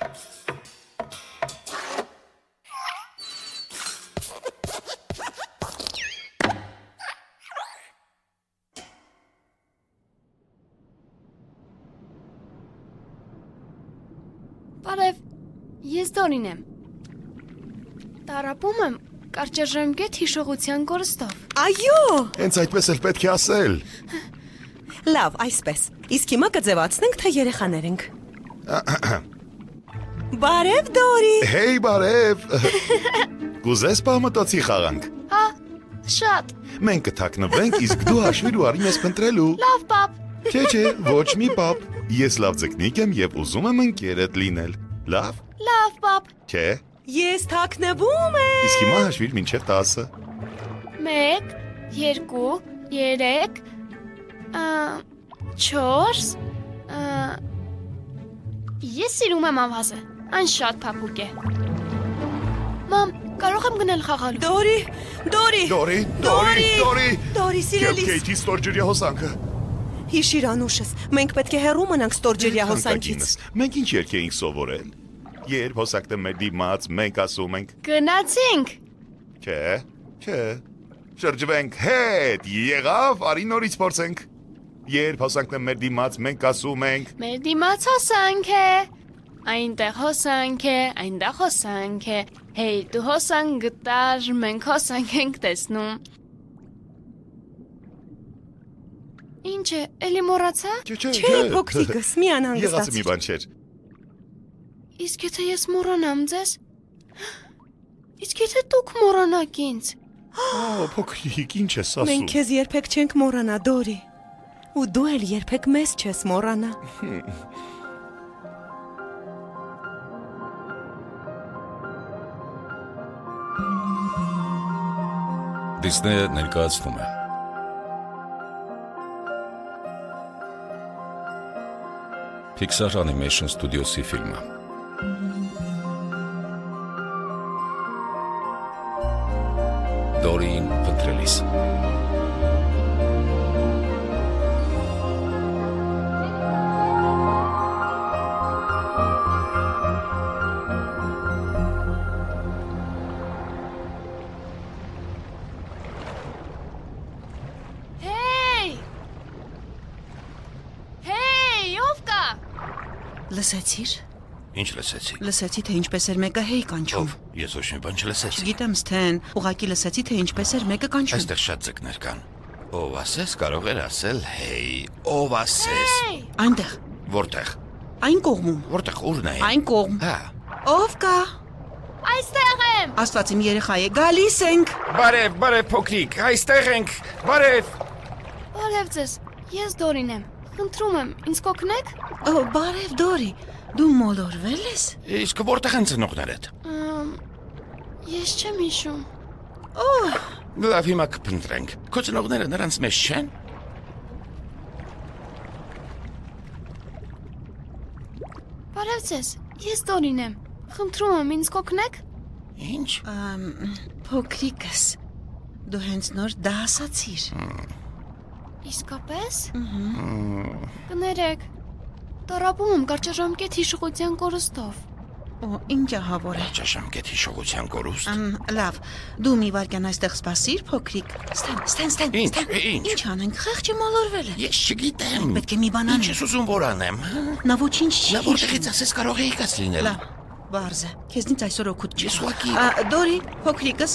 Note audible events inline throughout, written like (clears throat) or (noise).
Բարև։ Ես Դորին եմ։ Տարապում եմ կարճաժամկետ հիշողության կորստով։ Այո։ Հենց այդպես էլ պետք է ասել։ Լավ, այսպես։ Իսկ հիմա կձևացնենք, թե երեխաներ ենք։ (clears throat) Բարև Դորի։ Հեյ, բարև։ (laughs) Կուզես պահմտոցի խաղանք։ Հա, շատ։ Մենք կթաքնվենք, իսկ դու հաշվիր ու արի մեզ փնտրելու։ Լավ, պապ։ Չէ, չէ, ոչ մի պապ։ Ես լավ ձկնիկ եմ եւ ուզում եմ ընկերդ լինել։ Լավ։ Լավ, պապ։ Չէ։ Ես թաքնվում եմ։ Իսկ հիմա հաշվիր մինչև 10-ը։ 1 2 3 4 Ես սիրում եմ ավազը։ Այն շատ փափուկ է։ Մամ, կարող եմ գնել խաղալու։ Դորի, Դորի։ Դորի, Դորի, Դորի, Դորի։ սիրելիս։ Քեյթի ստորջրյա հոսանքը։ Հիշիր անուշս։ Մենք պետք է հեռու մնանք ստորջերյա հոսանքից։ Մենք ինչ երգ էինք սովորել։ Երբ հոսակը մեր դիմաց, մենք ասում ենք, Գնացինք։ չէ, չէ։ Շրջվենք հետ, եղավ, արի նորից փորձենք։ Երբ հոսանքն է մեր դիմաց, մենք ասում ենք, Մեր դիմաց հոսանք է։ Այնտեղ հոսանք է, այնտեղ հոսանք է։ Հեյ, դու հոսանք գտար, մենք հոսանք ենք տեսնում։ Ինչ է, էլի մոռացա։ չէ, փոքրիկս, մի Եղած մի բան չէր։ Իսկ եթե ես մոռանամ ձեզ։ Իսկ եթե դուք մոռանաք ինձ։ Ո, փոքրիկ, ինչ ես ասում։ Մենք քեզ երբեք չենք մոռանա, Դորի։ Ու դու էլ երբեք մեզ չես մոռանա։ Դիսնեյը ներկայացնում է Pixar Animation Studios-ի ֆիլմը Դորին փնտրելիս Ինչ լսեցի։ Լսեցի թե ինչպես էր մեկը հեյ կանչում։ Ով։ Ես ոչ մի բան չլսեցի։ Գիտեմ, Սթեն, ուղակի լսեցի թե ինչպես էր մեկը կանչում։ Այստեղ շատ ձկներ կան։ Ով ասես կարող էր ասել հեյ, ով ասես։! Այնտեղ, Որտեղ։ այն կողմում, Որտեղ ուրն է։ այն կողմ։ Հա։ Ով կա։ Այստեղ եմ։ Աստված իմ երեխա է, գալիս ենք։ Բարև, բարև փոքրիկ, այստեղ ենք։ Բարև։ Բարև ձեզ։ Ես Դորին եմ։ Խնդրում եմ, ինձ կօգնեք։ Ո, բարև Դորի։ Դու մոլորվել ես։ Իսկ որտեղ են ծնողներդ։ Ես չեմ հիշում։ Լավ, հիմա կփնտրենք։ Քո ծնողները նրանց մեջ չեն։ Բարև ձեզ։ Ես Դորին եմ։ Խնդրում եմ, ինձ կօգնեք։ Ինչ։ Ամ, Փոքրիկս։ Դու հենց նոր դա ասացիր։ Իսկապես։ Կներեք։ Տարապում եմ կարճաժամկետ հիշողության կորստով։ Օ, ինչ ահավոր է։ Ճաշամկետ հիշողության կորուստ։ Ամ, լավ, դու մի վարքյան այստեղ սպասիր, փոքրիկ։ Ստեն, ստեն, ստեն, Ինչ, ստեն։ ինչ։ Ինչ անենք, խեղճը մոլորվել է։ Ես չգիտեմ։ Պետք է մի բան Ինչ անել։ ես ուզում որ անեմ։ հա? Նա ոչինչ չի։ Նա որտեղից ասես կարող էի կաց լինել։ Լավ, բարձ է։ Քեզնից այսօր օգուտ չի։ Ես Ա, Դորի, փոքրիկս,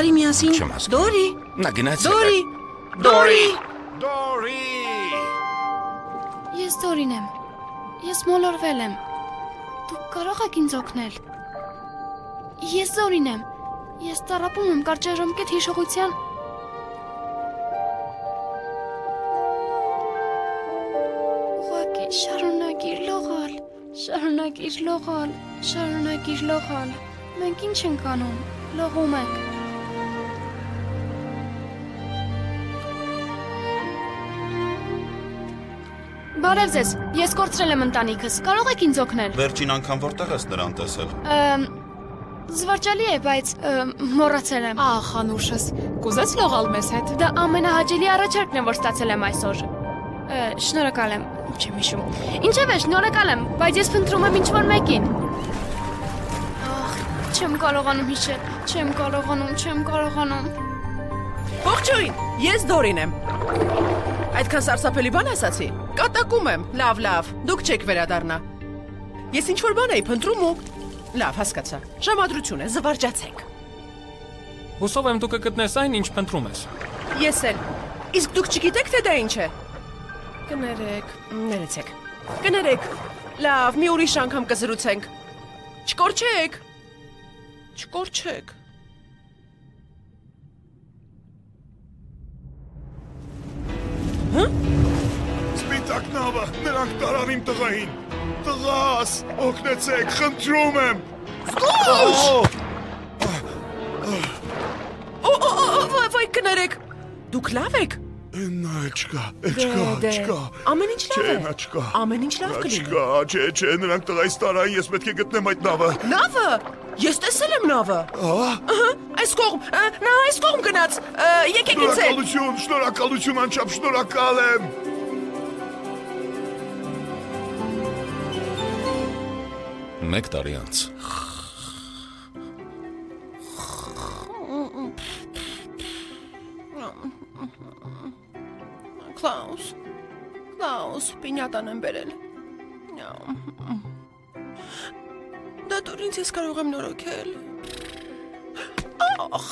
արի միասին։ Դորի, Նա գնաց։ Դորի, Դորի։ Դորի։ Ես Դորին եմ։ Ես մոլորվել եմ։ Դուք կարող եք ինձ օգնել։ Ես Դորին եմ։ Ես տարապում եմ կարճաժամկետ հիշողության Ուղղակի շարունակիր լողալ, շարունակիր լողալ, շարունակիր լողալ։ Մենք ինչ ենք անում։ Լողում ենք։ Բարև ձեզ։ Ես կորցրել եմ ընտանիքս։ Կարող եք ինձ օգնել։ Վերջին անգամ որտեղ ես նրան տեսել։ Զվարճալի է, բայց մոռացել եմ։ Ահ, անուշս, կուզես լողալ մեզ հետ։ Դա ամենահաճելի առաջարկն է, որ ստացել եմ այսօր։ Շնորհակալ եմ, չեմ հիշում։ Ինչևէ, շնորհակալ եմ, բայց ես փնտրում եմ ինչ-որ մեկին։ Ահ, չեմ կարողանում հիշել, չեմ կարողանում, չեմ կարողանում։ Ողջույն, ես Դորին եմ։ Այդքան սարսափելի բան ասացի։ Կատակում եմ։ Լավ, լավ, դուք չեք վերադառնա։ Ես ինչ որ բան էի փնտրում ու Լավ, հասկացա։ Ժամադրություն է, զվարճացեք։ Հուսով եմ դու կգտնես այն, ինչ փնտրում ես։ Ես էլ։ Իսկ դուք չգիտեք թե դա ինչ է։ Կներեք, ներեցեք։ Կներեք։ Լավ, մի ուրիշ անգամ կզրուցենք։ Չկորչեք։ Չկորչեք։ Սպիտակ նավը, նրանք տարան իմ տղային։ Տղաս, օգնեցեք, խնդրում եմ։ Զգուշ! Օ, օ, օ, օ, վայ, կներեք։ Դուք լավ եք։ Նա չկա, չկա, դե, չկա։ ամեն ինչ լավ Չէ, է։ նա չկա։ Ամեն ինչ լավ կլինի։ Չկա, չէ, չէ, նրանք տղայից տարան, ես պետք է գտնեմ այդ նավը։ Նավը։ Ես տեսել եմ նավը։ Ահա, Ահա, այս կողմ, նա այս կողմ գնաց։ Եկեք ինձ շնորհակալություն, շնորհակալություն, անչափ շնորհակալ եմ։ Մեկ տարի անց Klaus. Klaus, պինյատան եմ բերել։ Դա դուր ինձ ես կարող եմ նորոգել։ Ախ։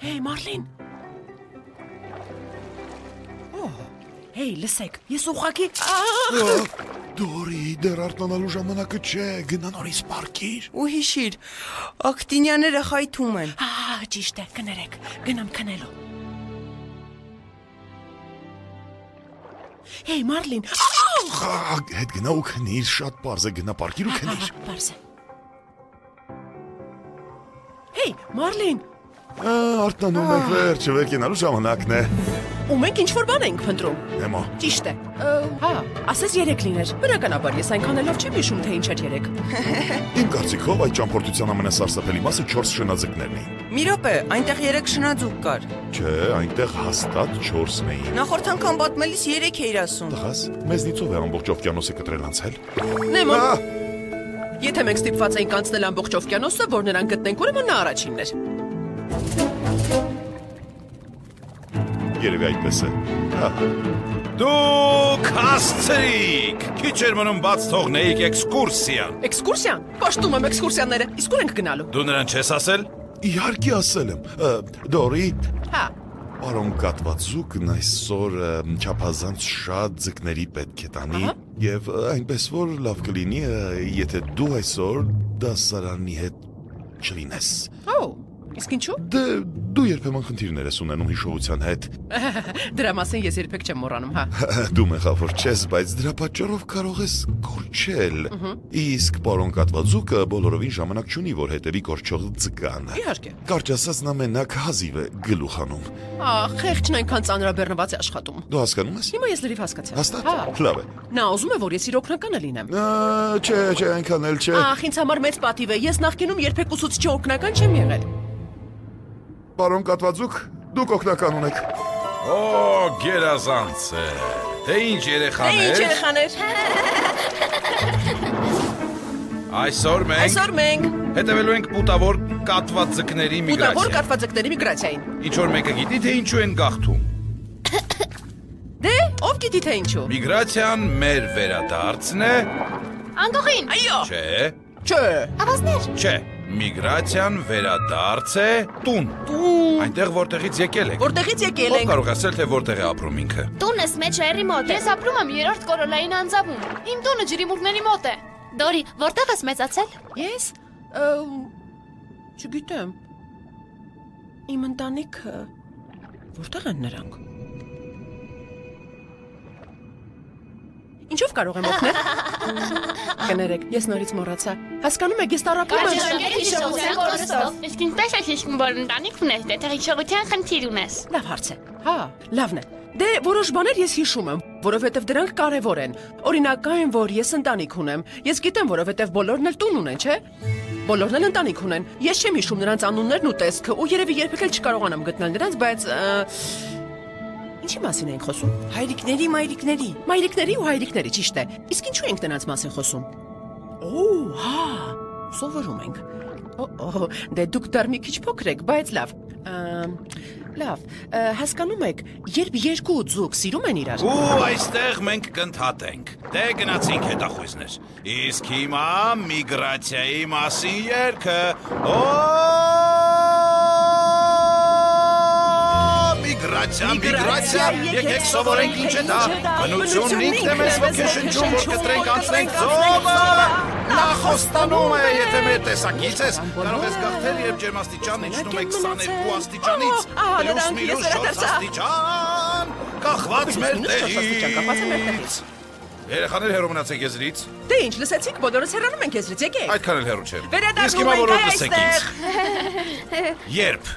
Հեյ, Մարլին։ Օ, հեյ, լսեք, ես ուղակի Դորի, դեռ արթնանալու ժամանակը չէ, գնա նորից պարկիր։ Ու հիշիր, ակտինյաները խայթում են։ Ահա, ճիշտ է, կներեք, գնամ քնելու։ Հեյ, Մարլին։ Ա, հետ գնա ու քնիր, շատ པարզ է, գնա պարկիր ու քնիր։ Բարս է։ Հեյ, Մարլին, Ա, Արթնանում եք, վերջը վեկենալու ժամանակն է։ ու մենք ինչ որ բան ենք փնտրում։ Նեմո, Ճիշտ է։ Հա, ասես 3 լիներ։ Բնականաբար ես այնքան էլ չեմ հիշում թե ինչ էր 3։ (laughs) իմ կարծիքով այդ ճամփորդության ամենասարսափելի մասը 4 շնաձկներն էին։ Մի րոպե, այնտեղ 3 շնաձուկ կար։ Չէ, այնտեղ հաստատ 4-ն էին։ Նախորդ անգամ պատմելիս 3 էիր ասում։ Տղաս, մեզնիցով է ամբողջ օվկիանոսը կտրել անցել։ Նեմոն, Ա, եթե մենք ստիպված էինք անցնել ամբողջ օվկիանոսը, որ նրան գտնենք, ուրեմն նա առաջինն էր։ երևի այդպես է։ Հա, Դուք հասցրիք։ Քիչ էր մնում բաց թողնեիք էքսկուրսիան։ Էքսկուրսիան։ Պաշտում եմ էքսկուրսիաները։ Իսկ ուր ենք գնալու։ Դու նրան չես ասել։ իհարկե ասել եմ։ Դորի, Հա, Պարոն Կատվածուկն այսօր չափազանց շատ ձկների պետք է տանի եւ այնպես որ լավ կլինի եթե դու այսօր դասարանի հետ չլինես։ օ, իսկ ինչու։ Դե դու երբեմն խնդիրներ ես ունենում հիշողության հետ։ (laughs) Դրա մասին ես երբեք չեմ մոռանում, հա։ (laughs) Դու մեղավոր չես, բայց դրա պատճառով կարող ես կորչել։ Իսկ պարոն Կատվածուկը բոլորովին ժամանակ չունի, որ հետևի կորչող ձկանը։ Իհարկե։ Կարճ ասած նա մենակ հազիվ է գլուխանում։ Ահ, խեղճն այնքան ծանրաբեռնված է աշխատում։ Դու հասկանում ես։ Հիմա ես լրիվ հասկացա։ Հաստատ։ Հա։ Լավ է։ Նա ուզում է, որ ես իր օգնականը լինեմ։ Չէ, չէ, այնքան էլ չէ։ Ախ, ինձ համար մեծ պատիվ է։ Ես նախկինում երբեք ուսուցիչի օգնական չեմ եղել։ Պարոն Կատվածուկ, դուք օգնական ունեք։ Օ, գերազանց է։ Թե ինչ Դե ինչ երեխաներ։ երեխաներ։ Այսօր մենք Այսօր մենք հետևելու ենք պուտավոր կատված ձկների ուտավոր միգրացիա։ կատվածակների միգրացիային։ Ինչ որ մեկը գիտի թե ինչու են գաղթում։ Դե, ով գիտի թե ինչու։ Միգրացիան մեր վերադարձն է, Անդողին, Այո։ չէ, Չէ։ ավազներ։ չէ։ Միգրացիան վերադարձ է տուն։ Տուն։ Այնտեղ որտեղից եկել եք։ Որտեղից եկել Ով ենք։ կարող է ասել թե որտեղ է ապրում ինքը։ Տունս մեջ հերի մոտ է։ Ես ապրում եմ երրորդ կորոլային անձավում։ Իմ տունը ջրիմուռների մոտ է։ Դորի, որտեղ ես մեծացել։ Ես չգիտեմ։ Իմ ընտանիքը որտեղ են նրանք։ Ինչով կարող եմ օգնել։ Կներեք, ես նորից մոռացա։ Հասկանում եք, ես տարապում եմ։ հիշողության կորստով։ Իսկ ինչպես ես հիշում, որ ընտանիք ունես, դե թե հիշողության խնդիր ունես։ Լավ հարց է։ Հա, լավն է։ Դե որոշ բաներ ես հիշում եմ, որովհետև դրանք կարևոր են։ Օրինակ այն, որ ես ընտանիք ունեմ։ Ես գիտեմ, որովհետև բոլորն էլ տուն ունեն, չէ՞։ Բոլորն էլ ընտանիք ունեն։ Ես չեմ հիշում նրանց անուններն ու տեսքը, ու երևի երբեք էլ չկարողանամ գտնել նրանց, բայց Ինչի մասին ենք խոսում։ Հայրիկների, մայրիկների։ Մայրիկների ու հայրիկների, ճիշտ է։ Իսկ ինչու ենք նրանց մասին խոսում։ Օ, հա, սովորում ենք։ Օ, դե դուք դեռ մի քիչ փոքր եք, բայց լավ։ Լավ, հասկանում եք, երբ երկու ձուկ սիրում են իրար։ Ու այստեղ մենք կընթատենք։ Դե գնացինք հետախույզներ։ Իսկ հիմա միգրացիայի մասին երգը։ Օ! Միգրացիա, միգրացիա, եկեք սովորենք ինչ է դա։ Բնությունն ինքն է մեզ ոգեշնչում, որ կտրենք անցնենք ծովը։ Նա խոստանում է, եթե մեր տեսակից ես, կարող ես գաղթել, երբ ջերմաստիճանն իջնում է 22 աստիճանից, պլյուս մինուս ես 4 վերադարձա։ աստիճան, կախված մեր տեղից։ Երեխաներ հեռու մնացեք եզրից։ Դե ինչ, լսեցիք, բոլորս հեռանում ենք եզրից, եկեք։ Այդքան էլ հեռու չէ։ Վերադառնում հիմա բոլորը լսեք ինձ։ Երբ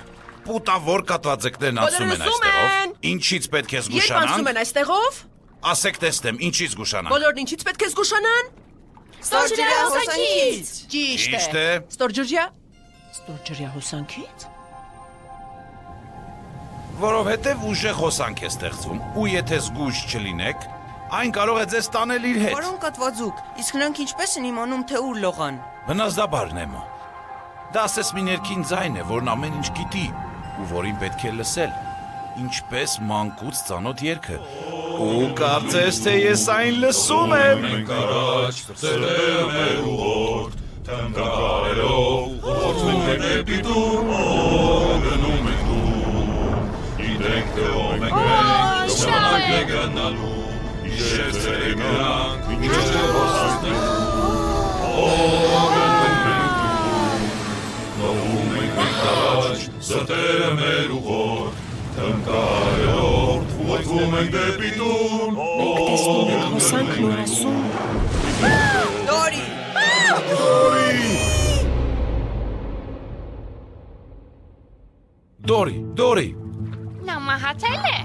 պուտավոր կատվածեկներն անցնում են այստեղով, ինչից պետք է Երբ անցնում զգուշանանք։ են այստեղով, Ասեք տեսնեմ, ինչից զգուշանանք։ բոլորն ինչից պետք է զգուշանան։ Ստորջրյա հոսանքից։ Ճիշտ Ճիշտ է։ է։ Ստորջրյա։ Ստորջրյա հոսանքից։ Որովհետև ուժեղ հոսանք է ստեղծվում, ու եթե զգույշ չլինեք, այն կարող է ձեզ տանել իր հետ։ Պարոն Կատվաձուկ, իսկ նրանք ինչպես են իմանում, թե ուր լողան։ Բնազդաբարն եմ։ Դա ասես մի ներքին ձայն է, որն ամեն ինչ գիտի ու որին պետք է լսել։ Ինչպես մանկուց ծանոթ երգը։ Ու կարծես թե ես այն լսում եմ։ Առաջ ծրել մեր ուղորդ, թմկարելով, որդնում ենք դեպի դուր, գնում ենք դուր, գիտենք թե ով ենք մենք, ժամանակ է գնալու, իշեր ծեր գնանք, մինչև հասնենք, ով գնում ենք առաջ, զտերը մեր ուղորդ, թմկարելով, որդնում ենք դեպի դուր, Տեսնում եք հոսանքն ու ասում։ Դորի, Դորի, Դորի։ Նա մահացել է։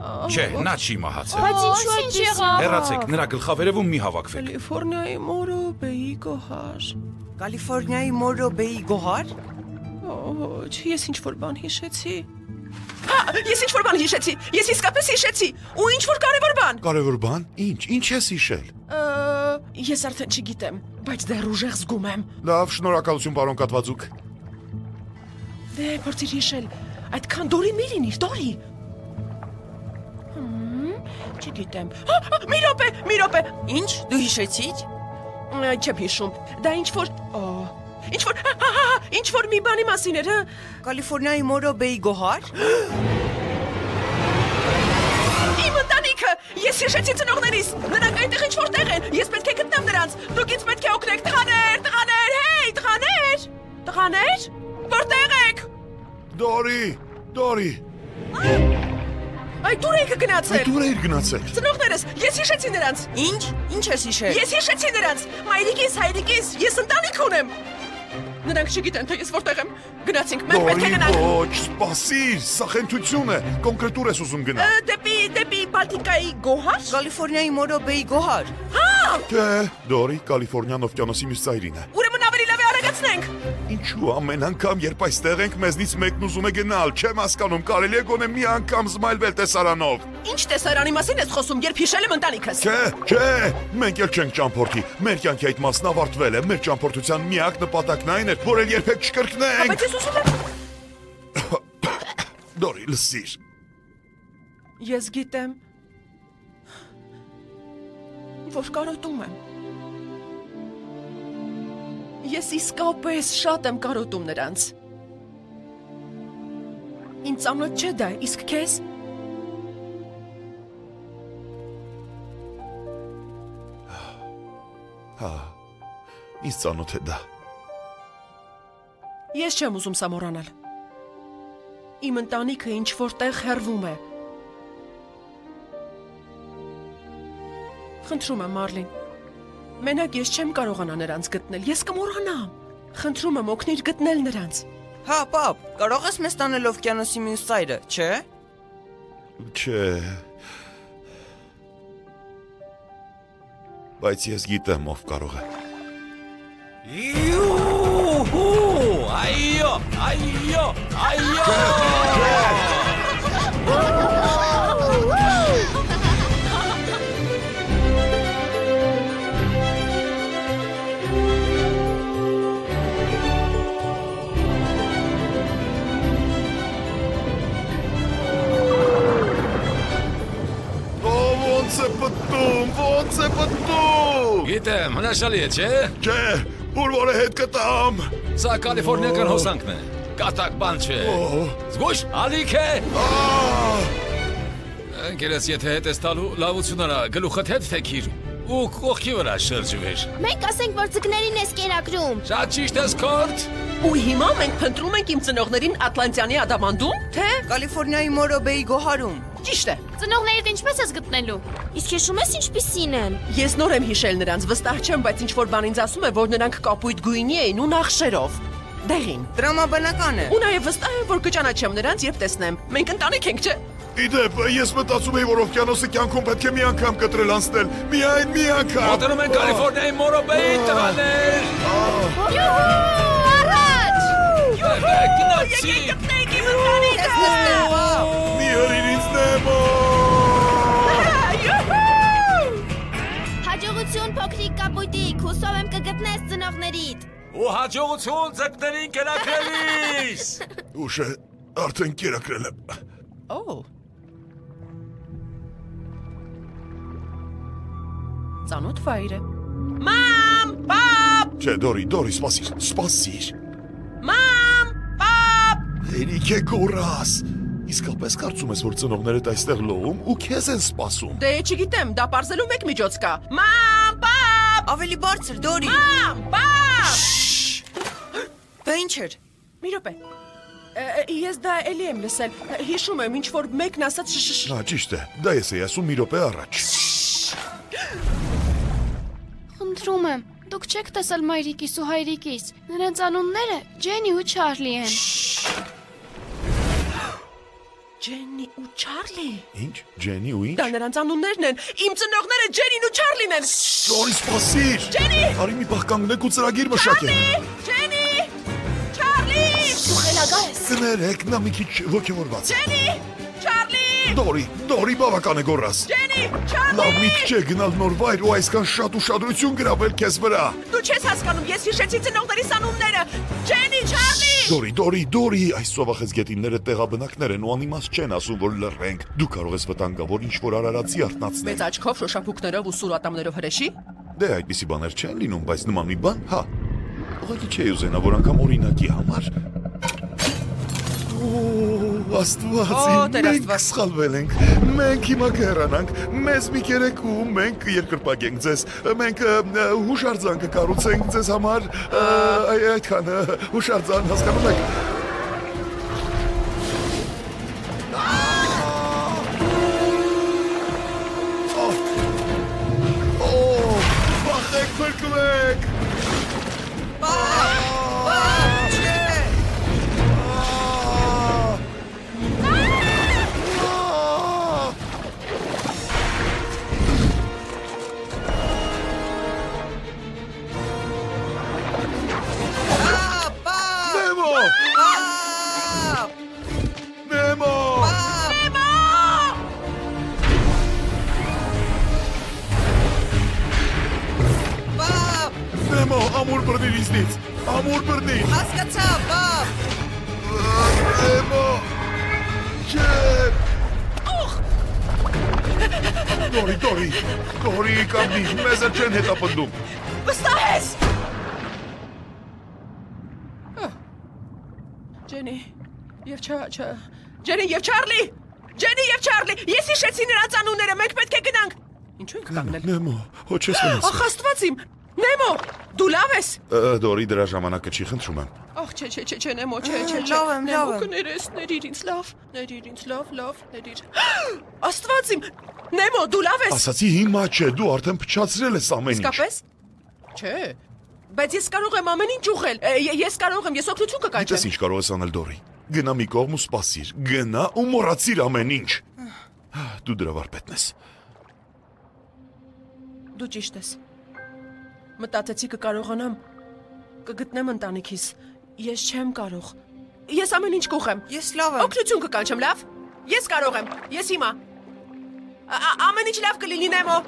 Չէ, նա չի մահացել։ Բայց ինչու է եղավ։ Հեռացեք, նրա գլխավերևում մի հավաքվեք։ Կալիֆոռնիայի մորո բեի գոհար։ Կալիֆոռնիայի Մորոբեի գոհար։ Ոչ, ես ինչ որ բան հիշեցի։ Հա, ես ինչ որ բան հիշեցի։ Ես իսկապես հիշեցի։ Ու ինչ որ կարևոր բան։ Կարևոր բան։ Ինչ, ինչ ես հիշել։ Ես արդեն չգիտեմ, բայց դեռ ուժեղ զգում եմ։ Լավ, շնորհակալություն, պարոն Կատվաձուկ։ Դե, փորձիր հիշել։ Այդքան դորի մի լինիր, դորի։ Հմ, Չգիտեմ։ Հա, Մի րոպե, մի րոպե։ Ինչ, դու հիշեցի՞ր։ Ա, Չեմ հիշում։ Դա ինչ որ Ո, Ինչ որ ինչ որ մի բանի մասին էր, հա։ Կալիֆոռնիայի Մորոբեի գոհար։ Իմ ընտանիքը, ես հիշեցի ծնողներիս։ Նրանք այնտեղ ինչ որտեղ են։ Ես պետք է գտնեմ նրանց։ Դուք ինձ պետք է օգնեք, տղաներ, տղաներ, հեյ, տղաներ։ Տղաներ, որտեղ եք։ Դորի, Դորի, Այ դուր եք գնացել։ դուր էիր գնացել։ Ծնողներս, ես հիշեցի նրանց։ Ինչ, ինչ ես հիշել։ Ես հիշեցի նրանց։ Մայրիկիս, հայրիկիս, ես ընտանիք ունեմ։ Նրանք չգիտեն, թե ես որտեղ եմ։ Գնացինք, մենք պետք է գնանք։ ոչ, սպասիր, սա խենթություն է։ Կոնկրետուր ես ուզում գնալ։ Դեպի դեպի Բալտիկայի գոհար։ Կալիֆոռնիայի Մորոբեի գոհար։ Թե, Դորի, Կալիֆոռնիան օվկիանոսի մյուս ծայրին է։ Ուրեմն արագացնենք։ Ինչու ամեն անգամ, երբ այստեղ ենք, մեզնից մեկն ուզում է գնալ, չեմ հասկանում, կարելի է գոնե մի անգամ զմայլվել տեսարանով։ Ինչ տեսարանի մասին ես խոսում, երբ հիշել եմ ընտանիքս։ Չէ, չէ, մենք էլ չենք ճամփորդի։ Մեր կյանքի այդ մասն ավարտվել է։ Մեր ճամփորդության միակ նպատակն այն էր, որ էլ երբեք չկրկնենք։ Բայց ես ուզում եմ (coughs) Դորի, լսիր։ Ես գիտեմ որ կարոտում եմ Ես իսկապես շատ եմ կարոտում նրանց Ինձ ծանոթ չէ դա, իսկ քեզ Հա։ Ինչ ծանոթ է դա։ Ես չեմ ուզում սա մոռանալ Իմ ընտանիքը ինչ որտեղ հեռվում է Խնդրում եմ Մարլին Մենակ ես չեմ կարողանա նրանց գտնել Ես կմոռանամ Խնդրում եմ օգնիր գտնել նրանց Հա, պապ, կարող ես մեզ տանել օվկիանոսի մյուս ծայրը, չէ։ Չէ։ Բայց ես գիտեմ ով կարող է։ Յուհու! Այո, այո, այո! Ոնց է պտտում։ Գիտեմ, հնաշալի է, չէ։ Չէ, ուր որ է հետ կտամ։ Սա կալիֆոռնիական հոսանքն է։ Կատակ բան չէ։ Զգույշ, ալիք է։ Ընկերս, եթե հետ ես տալու, լավություն արա, գլուխդ հետ թեքիր ու կողքի վրա շրջվեր։ Մենք ասենք, որ ձկներին ես կերակրում։ Շատ ճիշտ ես, Քորտ։ Ու հիմա մենք փնտրում ենք իմ ծնողներին Ատլանտյանի ադամանդում, թե Կալիֆոռնիայի Մորոբեի գոհարում։ ճիշտ է։ Ծնողներիդ ինչպես ես գտնելու։ Իսկ հիշում ես ինչպիսին են։ Ես նոր եմ հիշել նրանց, վստահ չեմ, բայց ինչ որ բան ինձ ասում է, որ նրանք կապույտ գույնի էին ու նախշերով։ Դեղին։ Տրամաբանական է։ Ու նաև վստահ եմ, որ կճանաչեմ նրանց, երբ տեսնեմ։ Մենք ընտանիք ենք, չէ՞։ Իդեպ, ես մտածում էի, որ օվկիանոսը կյանքում պետք է մի անգամ կտրել անցնել։ Միայն մի անգամ։ Մոտենում են Կալիֆոռնիայի Մորոբեի տղաներ։ Յուհու! Գնացի։ գտնենք իմ ընտանիքը։ Մի հրին ինձ նեմո։ Հաջողություն փոքրիկ կապույտիկ, հուսով եմ կգտնես ծնողներիդ։ Ու հաջողություն ձկներին կերակրելիս։ (laughs) Ուշ է, արդեն կերակրել եմ։ Օ։ Ծանոթ վայր է։ Մամ, պապ, Չէ, Դորի, Դորի, սպասիր, սպասիր։ մամ, պապ։ Հերիք է գորաս։ Իսկապես կարծում ես, որ ծնողներդ այստեղ լովում ու քեզ են սպասում։ Դե չգիտեմ, դա parcelu մեկ միջոց կա։ Մամ, պապ, Ավելի բարձր, Դորի։ մամ, պապ։ Դա ինչ էր։ Մի րոպե։ Ես դա էլի եմ լսել։ Հիշում եմ, ինչ որ մեկն ասաց շշշ։ Հա, ճիշտ է։ Դա ես էի ասում մի րոպե առաջ։ Խնդրում եմ, դուք չեք տեսել մայրիկիս ու հայրիկիս։ Նրանց անունները Ջենի ու Չարլի են։ Ջեննի ու Չարլի։ Ինչ։ Ջենի ու ինչ։ Դա նրանց անուններն են։ Իմ ծնողները Ջենին ու Չարլին են։ Դորի, սպասիր։ Ջենի, Արի մի պահ կանգնեք ու ծրագիր մշակենք։ Ջենի, Չարլի, Դու խելագար ես։ Կներեք, նա մի քիչ ոգևորված Ջենի, Չարլի, Դորի, Դորի բավական է գորաս։ Ջենի, Լավ Չարլի։ մի չէ գնալ նոր վայր ու այսքան շատ ուշադրություն գրավել քեզ վրա։ Դու չես հասկանում, ես հիշեցի ծնողներիս անունները։ Ջենի, Չարլի։ Դորի, Դորի, Դորի, այս սովախես գետինները տեղաբնակներ են ու անիմաց չեն ասում, որ լռենք։ Դու կարող ես վտանգավոր ինչ որ արարածի արտնացնել։ Մեծ աչքով, շոշափուկներով ու սուր ատամներով հրեշի։ Դե այդպիսի բաներ չեն լինում, բայց նման մի բան, հա։ Ուղղակի չէի ուզենա, որ անգամ օրինակի համար։ Աստված, մենք սխալվել ենք։ Մենք հիմա կհեռանանք։ Մեզ մի կերեկու մենք երկրպագենք ձեզ։ Մենք հուշարձան կկառուցենք ձեզ համար։ այ- Այդքան հուշարձան հասկանում եք։ Օ, բախեք փրկվեք։ բռնիր ինձնից։ Ամուր բռնիր։ Հասկացա, բապ։ Նեմո! Չէ։ Դորի, Դորի, Դորի կանգնի, մեզ էլ չեն հետապնդում։ Վստահ ես։ Ջենի, եւ չա, չա։ Ջենի եւ Չարլի։ Ջենի եւ Չարլի։ Ես հիշեցի նրանց անունները, մենք պետք է գնանք։ Ինչու ենք կանգնել։ Նեմո, հո չես վնաս։ Ախ, Աստված իմ։ Նեմո, դու լավ ես։ Դորի դրա ժամանակը չի խնդրում եմ։ Ախ, չէ, չէ, չէ, չէ, Նեմո, չէ, չէ, չէ։ Լավ եմ, լավ եմ։ Կներես, ներիր ինձ լավ, ներիր ինձ լավ, լավ, ներիր։ (gasps) Աստված իմ։ Նեմո, դու լավ ես։ Ասացի հիմա չէ, դու արդեն փչացրել ես ամեն ինչ։ Իսկապես։ Չէ։ Բայց ես կարող եմ ամեն ինչ ուղղել։ Ես կարող եմ, ես օգնություն կկանչեմ։ ինչ կարող ես անել Դորի։ Գնա մի կողմ ու սպասիր։ Գնա ու մոռացիր ամեն ինչ։ Դու դրա վարպետն ես։ Դու ճիշտ ես։ Մտածեցի կկարողանամ կգտնեմ ընտանիքիս։ Ես չեմ կարող։ Ես ամեն ինչ կուղեմ։ Ես լավ եմ։ Օգնություն կկանչեմ, լավ։ Ես կարող եմ։ Ես հիմա։ Ամեն ինչ լավ կլինի, Նեմո։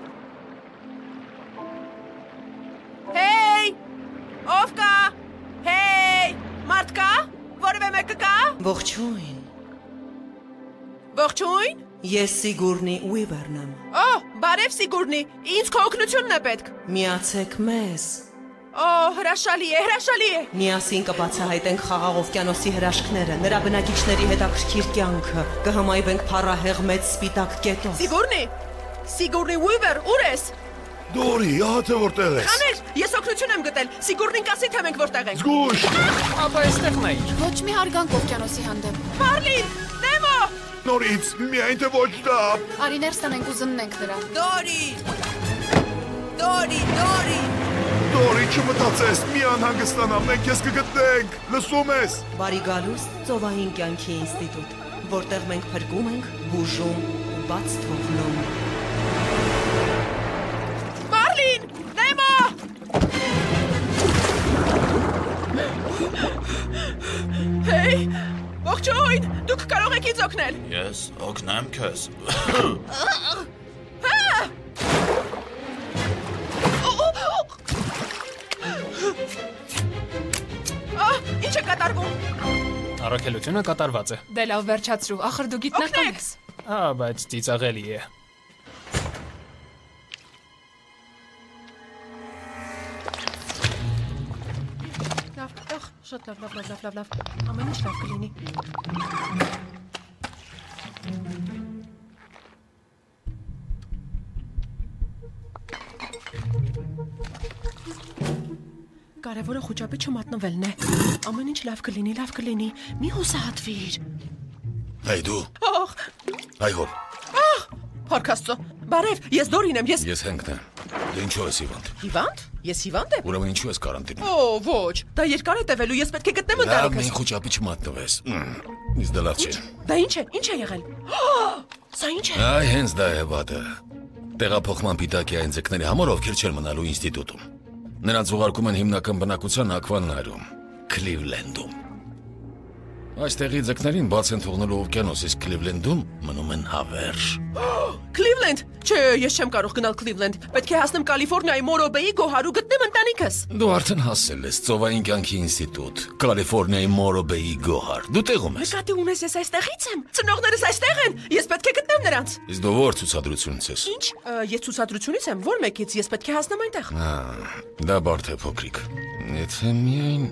Հեյ! Ով կա։ Հեյ! Մարդ կա։ Որևէ մեկը կա։ Ողջույն։ Ողջույն։ Ես Սիգուրնի Ուիվերն եմ։ Օ, Բարև Սիգուրնի, ինձ քո օգնությունն է պետք։ Միացեք մեզ։ Օ, հրաշալի է, հրաշալի է։ Միասին կբացահայտենք խաղաղ օվկիանոսի հրաշքները, նրա բնակիչների հետաքրքիր կյանքը, կհմայվենք փառահեղ մեծ սպիտակ կետով։ Սիգուրնի։ Սիգուրնի Ուիվեր, ուր ես։ Դորի, ահա թե որտեղ ես։ Աներ, ես օգնություն եմ գտել։ Սիգուրնին կասի թե մենք որտեղ ենք։ Զգույշ։ Ապա այստեղ նա իր։ Ոչ մի հարգանք օվկիանոսի հանդեպ։ Մարլին, Նեմո։ Նորից, միայն թե ոչ դա։ Արի ներս տանենք ու զննենք նրան։ Դորի։ Դորի, Դորի։ Դորի չմտածես, մի անհանգստանա, մենք քեզ կգտնենք։ Լսում ես։ Բարի գալուս ծովային կյանքի ինստիտուտ, որտեղ մենք փրկում ենք, բուժում ու բաց թողնում։ ողջույն, դուք կարող եք ինձ օգնել։ Ես օգնեմ քեզ։ Ահ, ինչ է կատարվում։ Առաքելությունը կատարված է։ Դե լավ վերջացրու, ախր դու գիտնական ես։ Ա, բայց ծիծաղելի է։ շատ լավ, լավ, լավ, լավ, լավ, Ամեն ինչ լավ կլինի։ Կարևորը խոճապի չմատնվելն է։ Ամեն ինչ լավ կլինի, լավ կլինի։ Մի հուսահատվիր։ Հայ դու, Ահ, հայհոր, Փարքաստո։ Բարև, ես Դորին եմ, ես ես Հենքն եմ։ Դու ինչու ես Իվանդ։ Հիվանդ։ Ես հիվանդ եմ։ Ուրեմն ինչու ես կարանտինում։ Օ, ոչ։ Դա երկար է տևելու, ես պետք է գտնեմ Լավ, ընտանիքս։ մեն խոճապի չմատնվես։ Մ, Իսկ դա լավ չէ։ Դա ինչ է, ինչ է եղել։ Սա ինչ է։ Այ հենց դա է վատը։ Տեղափոխման պիտակի այն ձկների համար, ովքեր չեն մնալու ինստիտուտում։ Նրանց ուղարկում են հիմնական բնակության Ակվանայրում, Քլիվլենդում։ Այստեղի ձկներին բաց են թողնելու օվկիանոս, իսկ Քլիվլենդում մնում են հավերժ։ (gasps) Cleveland։ Չէ, ես չեմ կարող գնալ Cleveland։ Պետք է հասնեմ Կալիֆոռնիայի Մորոբեի գոհարու գտնեմ ընտանիքս։ Դու արդեն հասել ես Ծովային կյանքի ինստիտուտ, Կալիֆոռնիայի Մորոբեի գոհար։ Դու տեղում ես։ Նկատի ունես ես այստեղից եմ։ Ծնողներս այստեղ են։ Ես պետք է գտնեմ նրանց։ Իսկ դու ո՞ր ցուցադրությունից ես։ Ինչ։ Ես ցուցադրությունից եմ, ո՞ր մեկից ես պետք է հասնեմ այնտեղ։ Ա, դա բարդ է փոքրիկ։ Եթե միայն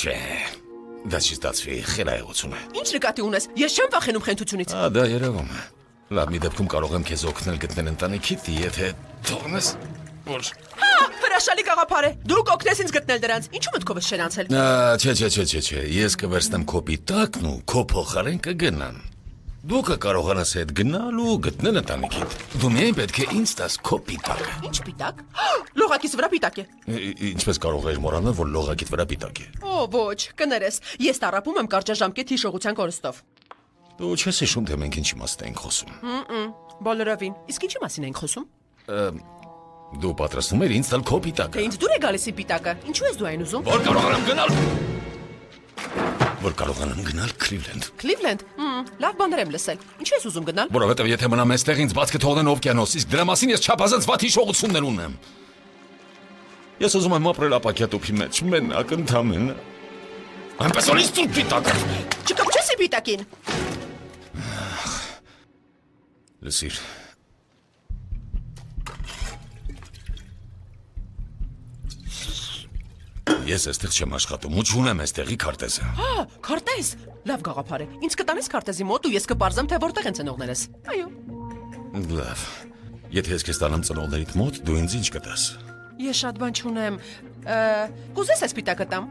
Չէ։ Դա չի ստացվի, խելայողություն է։ Ինչ նկատի ունես։ Ես չեմ վախենում խենթությունից։ Ա, դա երևում է։ Լավ, մի դեպքում կարող եմ քեզ օգնել գտնել ընտանիքիդ, եթե թողնես որ Հա, հրաշալի գաղափար է։ Դու կօգնես ինձ գտնել դրանց։ Ինչու մտքովս չեն անցել։ չէ, չէ, չէ, չէ, չէ։ Ես կվերցնեմ քո պիտակն ու քո փոխարեն կգնան։ Դու կկարողանաս հետ գնալ ու գտնել ընտանիքիդ։ Դու միայն պետք է ինձ տաս քո պիտակը։ Ինչ պիտակ։ (gasps) Լողակից վրա պիտակ է։ Ինչպես կարող ես մոռանալ, որ լողակիդ վրա պիտակ է։ Օ, ոչ, կներես։ Ես տարապում եմ կարճաժամկետ հիշողության կորստով։ Դու չես հիշում, թե մենք ինչի մաս ենք խոսում։ Բոլորովին։ Իսկ ինչի մասին ենք խոսում։ Դու պատրաստվում ես ինձ տալ քո պիտակը։ ինձ դուր է գալիս պիտակը։ Ինչու ես դու այն ուզում։ Որ կարողանամ գնալ։ Որ կարողանամ գնալ Քլիվլենդ։ Հմ, լավ բաներ եմ լսել։ Ինչու ես ուզում գնալ։ Որովհետև եթե մնամ այստեղ ինձ բաց կթողնեն օվկիանոս, իսկ դրա մասին ես չափազանց վատ հիշողություններ ունեմ։ Ես ուզում եմ ապրել ապակյատուփի մեջ, մենակ ընդամենը։ Այնպես որ ինձ ցույց պիտակը։ Չկպչես ի պիտակին։ Լսիր։ Ես այստեղ չեմ աշխատում, ու չունեմ այստեղի քարտեզը։ Հա, քարտեզ։ Լավ գաղափար է։ Ինձ կտանես քարտեզի մոտ ու ես կպարզեմ թե որտեղ են ծնողներս։ Այո։ Լավ։ Եթե ես քեզ տանեմ ծնողներիդ մոտ, դու ինձ ինչ կտաս։ Ես շատ բան չունեմ։ Կուզես ես պիտակը տամ։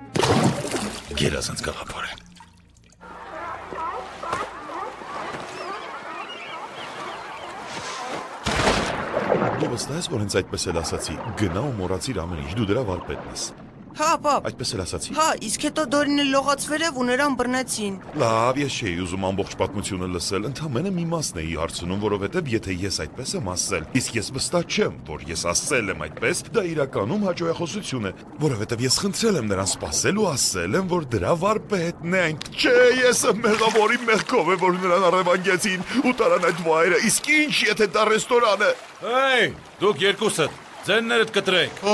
Գերազանց գաղափար է։ Դու վստահ ես, որ հենց այդպես էլ ասացի։ Գնա ու մոռացիր ամեն ինչ, դու դրա վարպետն ես։ Հա, պապ։ Այդպես էլ ասացի։ Հա, իսկ հետո Դորինը լողացվեր եւ ու նրան բռնեցին։ Լավ, ես չէի ուզում ամբողջ պատմությունը լսել, ընդամենը մի մասն էի հարցնում, որովհետեւ եթե ես այդպես եմ ասել, իսկ ես վստահ չեմ, որ ես ասել եմ այդպես, դա իրականում հաջողախոսություն է, որովհետեւ ես խնդրել եմ նրան սпасել ու ասել եմ, որ դրա վարպետն է այն։ Չէ, ես եմ մեղավորի մեղքով է, որ նրան առևանգեցին ու տարան այդ վայրը։ Իսկ ինչ, եթե դա ռեստորան է։ Այ, դուք երկուսը Ձեններդ կտրեք։ Ա,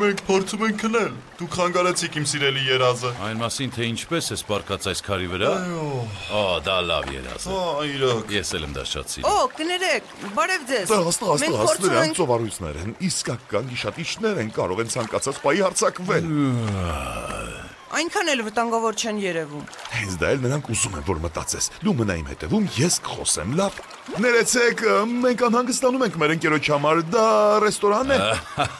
մենք փորձում ենք քնել։ Դուք խանգարեցիք իմ սիրելի երազը։ Այն մասին թե ինչպես է սպարկած այս քարի վրա։ Այո։ Ա, դա լավ երազ է։ Ա, իրոք։ Ես էլ եմ դա շատ Օ, սիրում։ կներեք, բարև ձեզ։ Ստա, ստա, Մենք ստա, փորձում նրանք ծովարույցներ են, իսկական գիշատիչներ են, կարող են ցանկացած պայի հարցակվել։ այնքան էլ վտանգավոր չեն երևում։ Հենց դա էլ նրանք ուզում են, որ մտածես։ Դու մնա իմ հետևում, ես կխոսեմ, լավ։ Ներեցեք, մենք անհանգստանում ենք մեր ընկերոջ համար, դա ռեստորան է։